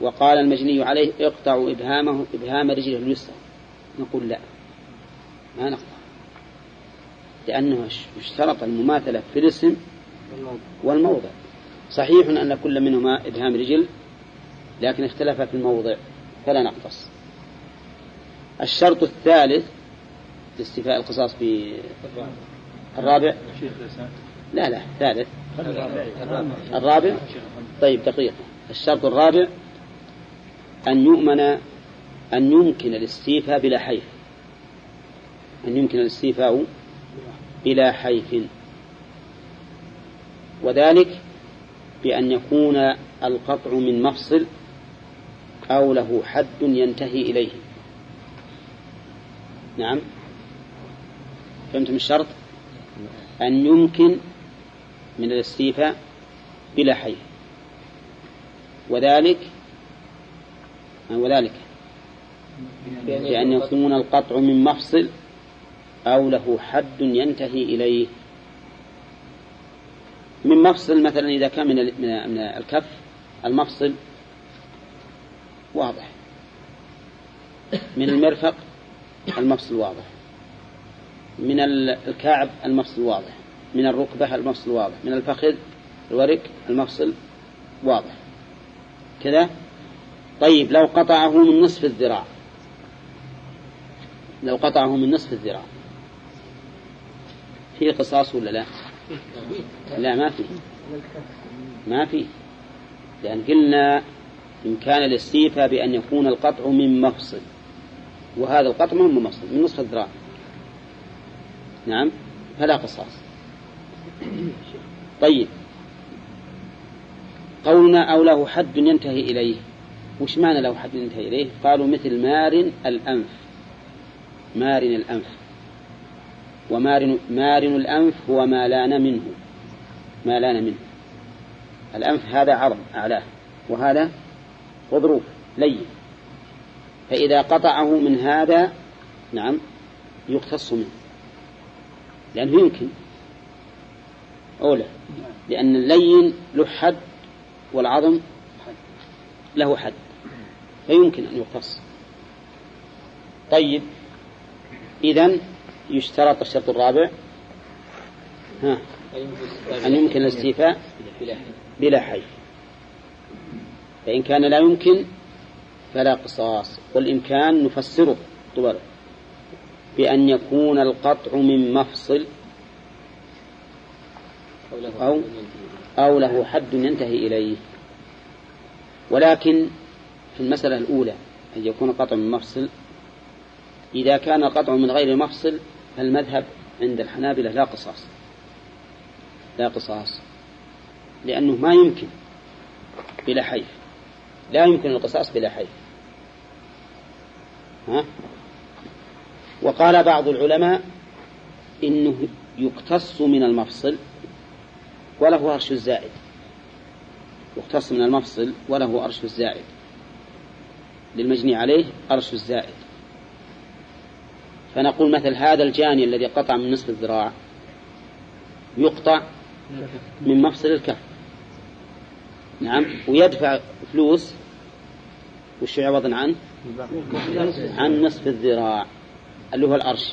وقال المجني عليه اقطعوا إبهامه إبهام رجله اليسرى. نقول لا. ما نقطع. لأنه اشترط المماثلة في الاسم والموضع. صحيح أن كل منهما إبهام رجل لكن اختلف في الموضع. فلا نقتص الشرط الثالث لاستيفاء القصاص في الرابع. لا لا ثالث. الرابع؟ طيب دقيقة الشرط الرابع أن يؤمن أن يمكن الاستيفاء بلا حيف. أن يمكن الاستيفاء بلا حيف. وذلك بأن يكون القطع من مفصل أو له حد ينتهي إليه. نعم. فهمتم الشرط؟ أن يمكن من الاستيفاء بلا حيف وذلك؟ وذلك. بأن يكون القطع من مفصل أو له حد ينتهي إليه. من مفصل مثلا إذا كان من الكف المفصل واضح. من المرفق المفصل واضح. من ال- الكعب المفصل واضح. من الركبة المفصل واضح. من الفخذ الورك المفصل واضح. كذا؟ طيب لو قطعه من نصف الذراع. لو قطعه من نصف الذراع. في قصاص ولا لا؟ لا ما في. ما في. لأن قلنا إمكان الاستيفاء بأن يكون القطع من مفصل. وهذا القطع من مفصل من نصف الذراع نعم؟ فلا قصاص. طيب. قولنا أو له حد ينتهي إليه. وش معنى له حد ينتهي إليه؟ قالوا مثل مارن الأنف. مارن الأنف. ومارن مارن الأنف هو ما لأن منه. ما لأن منه. الأنف هذا عرض أعلاه. وهذا غضروف لين. فإذا قطعه من هذا نعم يقتص منه. لأنه يمكن. أولى لأن اللين له حد والعظم له حد فيمكن أن يقتص طيب إذن يشترط الشرط الرابع. ها أن يمكن الاستيفاء بلا حيف. فإن كان لا يمكن فلا قصاص والإمكان نفسره طبعا بأن يكون القطع من مفصل أو أو- له حد ينتهي إليه. ولكن في المسألة الأولى أن يكون قطع من مفصل إذا كان القطع من غير مفصل فالمذهب عند الحنابلة لا قصاص. لا قصاص لأنه ما يمكن بلا حيف. لا يمكن القصاص بلا حيف ها؟ وقال بعض العلماء إنه يقتص من المفصل وله أرش الزائد. يقتص من المفصل وله أرش الزائد. للمجني عليه أرش الزائد. فنقول مثل هذا الجاني الذي قطع من نصف الذراع يقطع من مفصل الكف نعم ويدفع فلوس وش عوضا عنه عن؟ نصف الذراع اللي هو الأرش.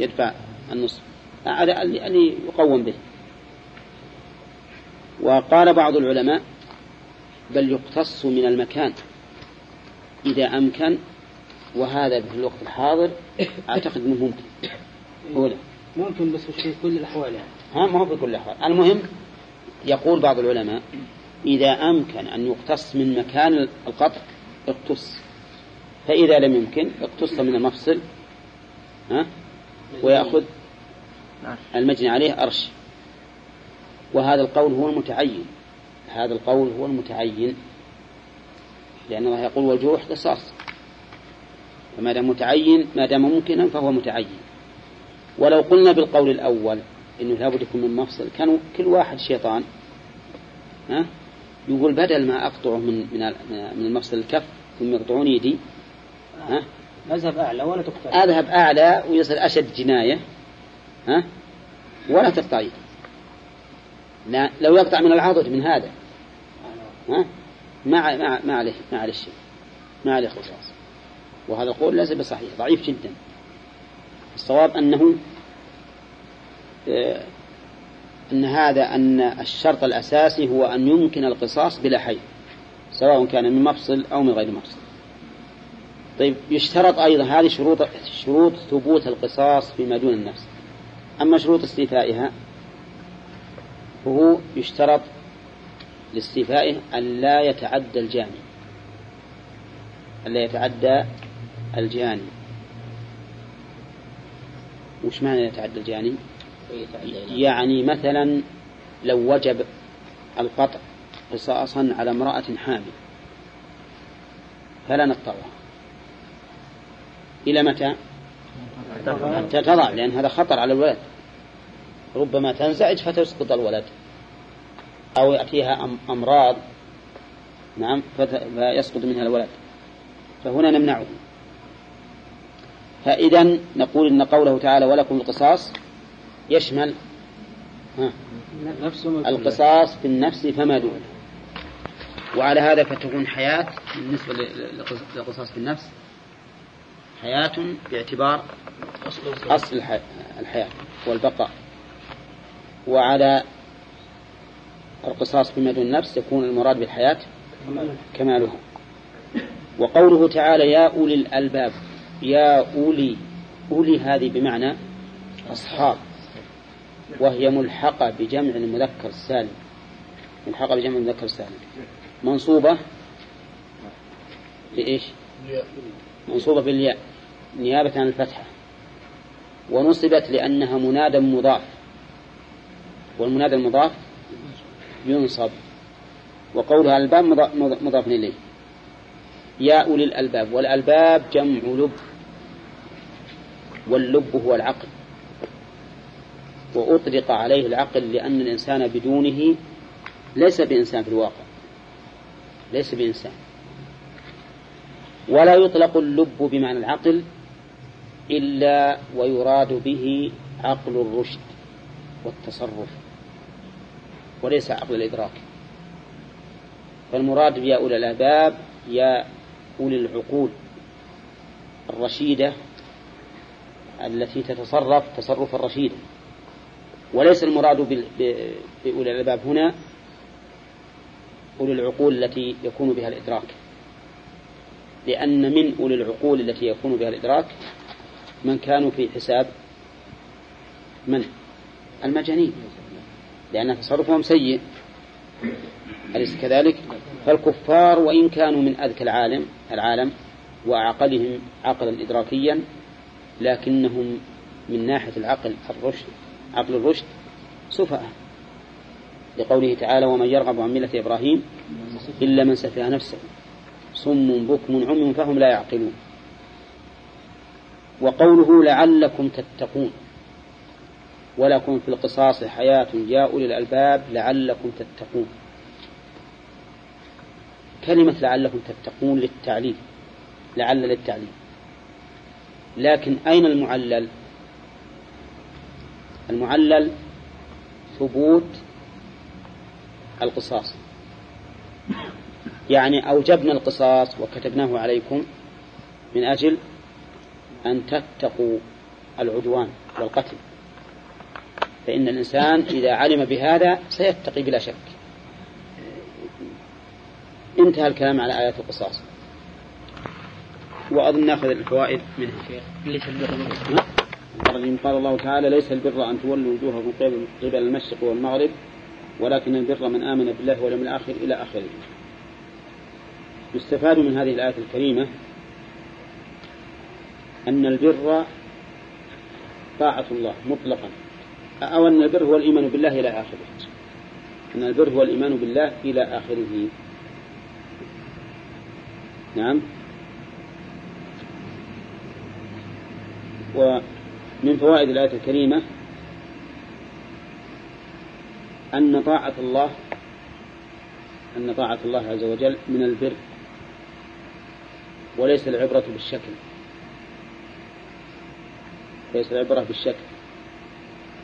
يدفع النصف. هذا اللي يقوم به. وقال بعض العلماء بل يقتص من المكان. إذا أمكن وهذا في الوقت الحاضر أعتقد أنه ممكن. هو لا. ممكن بس مش في كل الأحوال يعني. ها ما هو في كل الأحوال. المهم يقول بعض العلماء إذا أمكن أن يقتص من مكان القطع اقتص. فإذا لم يمكن اقتص من المفصل ها؟ ويأخذ المجني عليه أرش. وهذا القول هو المتعين. هذا القول هو المتعين. لأن الله يقول والجروح قصاص فما دام متعين ما دام ممكنا فهو متعين. ولو قلنا بالقول الأول إنه لابد يكون من مفصل كانوا كل واحد شيطان ها؟ يقول بدل ما أقطعه من من من المفصل الكف ثم يقطعون يدي ها؟ أذهب أعلى ولا تقطع. أذهب أعلى ويصير أشد جناية ها؟ ولا تقطع يدي لا لو يقطع من العضد من هذا ها؟ ما ما ما عليه ما عليه شيء ما عليه قصاص وهذا القول ليس بصحيح ضعيف جدا. الصواب أنه آه، أن هذا أن الشرط الأساسي هو أن يمكن القصاص بلا حي سواء كان من مفصل أو من غير مفصل. طيب يشترط أيضا هذه شروط شروط ثبوت القصاص فيما دون النفس. أما شروط استيفائها فهو يشترط لاستيفائه أن لا يتعدى الجاني. أن لا يتعدى الجاني. وش معنى يتعدى الجاني؟ يعني مثلا لو وجب القطع قصاصا على امرأة حامل فلا نقطعها إلى متى؟ حتى تضع لأن هذا خطر على الولد. ربما تنزعج فتسقط الولد أو يأتيها أمراض نعم فيسقط منها الولد. فهنا نمنعه. فإذا نقول إن قوله تعالى ولكم القصاص يشمل القصاص في النفس فما دون. وعلى هذا فتكون حياة بالنسبة للقصاص في النفس حياة باعتبار أصل الحياة والبقاء. وعلى القصاص فيما دون النفس يكون المراد بالحياة كمالها. وقوله تعالى يا أولي الألباب يا أولي أولي هذه بمعنى أصحاب. وهي ملحقة بجمع المذكر السالم. ملحقة بجمع المذكر السالم. منصوبة بإيش منصوبة بالياء نيابة عن الفتحة. ونصبت لأنها منادى مضاف. والمنادى المضاف ينصب. وقولها الباب مضاف إليه. يا أولي الألباب والألباب جمع لب. واللب هو العقل وأطلق عليه العقل لأن الإنسان بدونه ليس بإنسان في الواقع. ليس بإنسان. ولا يطلق اللب بمعنى العقل إلا ويراد به عقل الرشد والتصرف وليس عقل الإدراك. فالمراد يا أولي الألباب يا أولي العقول الرشيدة التي تتصرف تصرف الرشيد. وليس المراد بأولي الألباب هنا أولي العقول التي يكون بها الإدراك. لأن من أولي العقول التي يكون بها الإدراك من كانوا في حساب من؟ المجانين. لأن تصرفهم سيء. أليس كذلك؟ فالكفار وإن كانوا من أذكى العالم العالم وأعقلهم عقلا إدراكيا لكنهم من ناحية العقل الرشد. عقل الرشد سفهاء لقوله تعالى ومن يرغب عن ملة إبراهيم إلا من سفه نفسه. صم بكم عمي فهم لا يعقلون. وقوله لعلكم تتقون. ولكم في القصاص حياة يا أولي الألباب لعلكم تتقون. كلمة لعلكم تتقون للتعليل. لعل للتعليل. لكن أين المعلل؟ المعلل ثبوت القصاص. يعني أوجبنا القصاص وكتبناه عليكم من أجل أن تتقوا العدوان والقتل. فإن الإنسان إذا علم بهذا سيتقي بلا شك. انتهى الكلام على آيات القصاص. وأظن نأخذ الفوائد منه شيخ ليس البر الرجيم قال الله تعالى ليس البر أن تولوا وجوهكم قبل المشرق والمغرب ولكن البر من آمن بالله واليوم الآخر إلى آخره. يستفاد من هذه الآية الكريمة أن البر طاعة الله مطلقا. أو أن البر هو الإيمان بالله إلى آخره. أن البر هو الإيمان بالله إلى آخره. نعم. ومن فوائد الآية الكريمة أن طاعة الله أن طاعة الله عز وجل من البر وليس العبرة بالشكل. ليس العبرة بالشكل.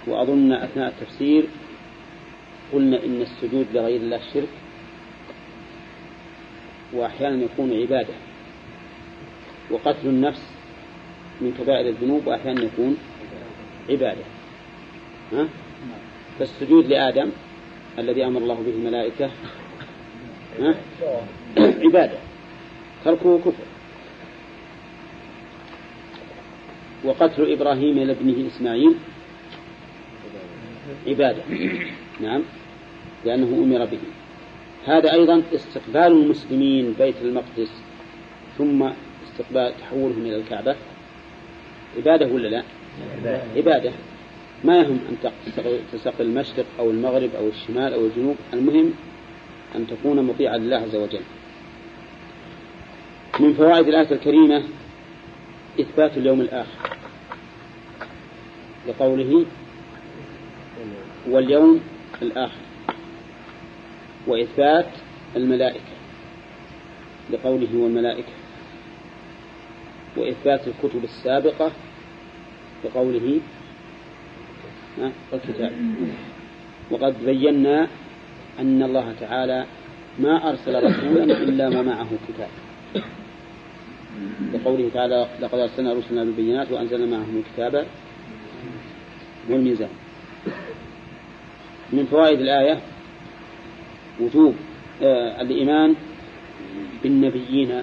وأظن أثناء التفسير قلنا إن السجود لغير الله شرك وأحيانا يكون عبادة وقتل النفس من كبائر الذنوب وأحيانا يكون عبادة. ها؟ فالسجود لآدم الذي أمر الله به الملائكة ها؟ عبادة. تركه كفر. وقتل إبراهيم لابنه إسماعيل عبادة. نعم. لأنه أمر به. هذا أيضا استقبال المسلمين بيت المقدس ثم استقبال تحولهم إلى الكعبة. عبادة ولا لا؟ عبادة. ما يهم أن تستقبل المشرق أو المغرب أو الشمال أو الجنوب. المهم أن تكون مطيعا لله عز وجل. من فوائد الآية الكريمة إثبات اليوم الآخر. لقوله واليوم الآخر. وإثبات الملائكة. لقوله والملائكة. وإثبات الكتب السابقة. لقوله الكتاب وقد بينا أن الله تعالى ما أرسل رسولا إلا ما معه كتاب. لقوله تعالى لقد أرسلنا رسلنا بالبينات وأنزلنا معهم الكتاب والميزان. من فوائد الآية وجوب آه الإيمان بالنبيين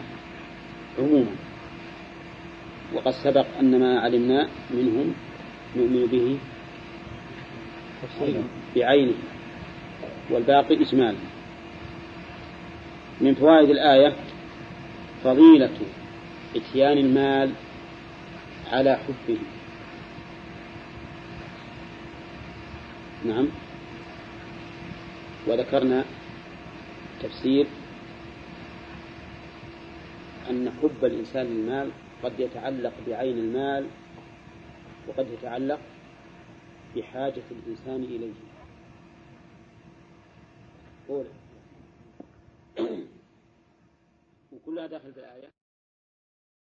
عموما. وقد سبق أن ما علمنا منهم نؤمن به بعينه والباقي إجمالا. من فوائد الآية فضيلة إتيان المال على حبه. نعم. وذكرنا تفسير أن حب الإنسان للمال قد يتعلق بعين المال وقد يتعلق بحاجة الإنسان إليه. وكلها داخل في الآية.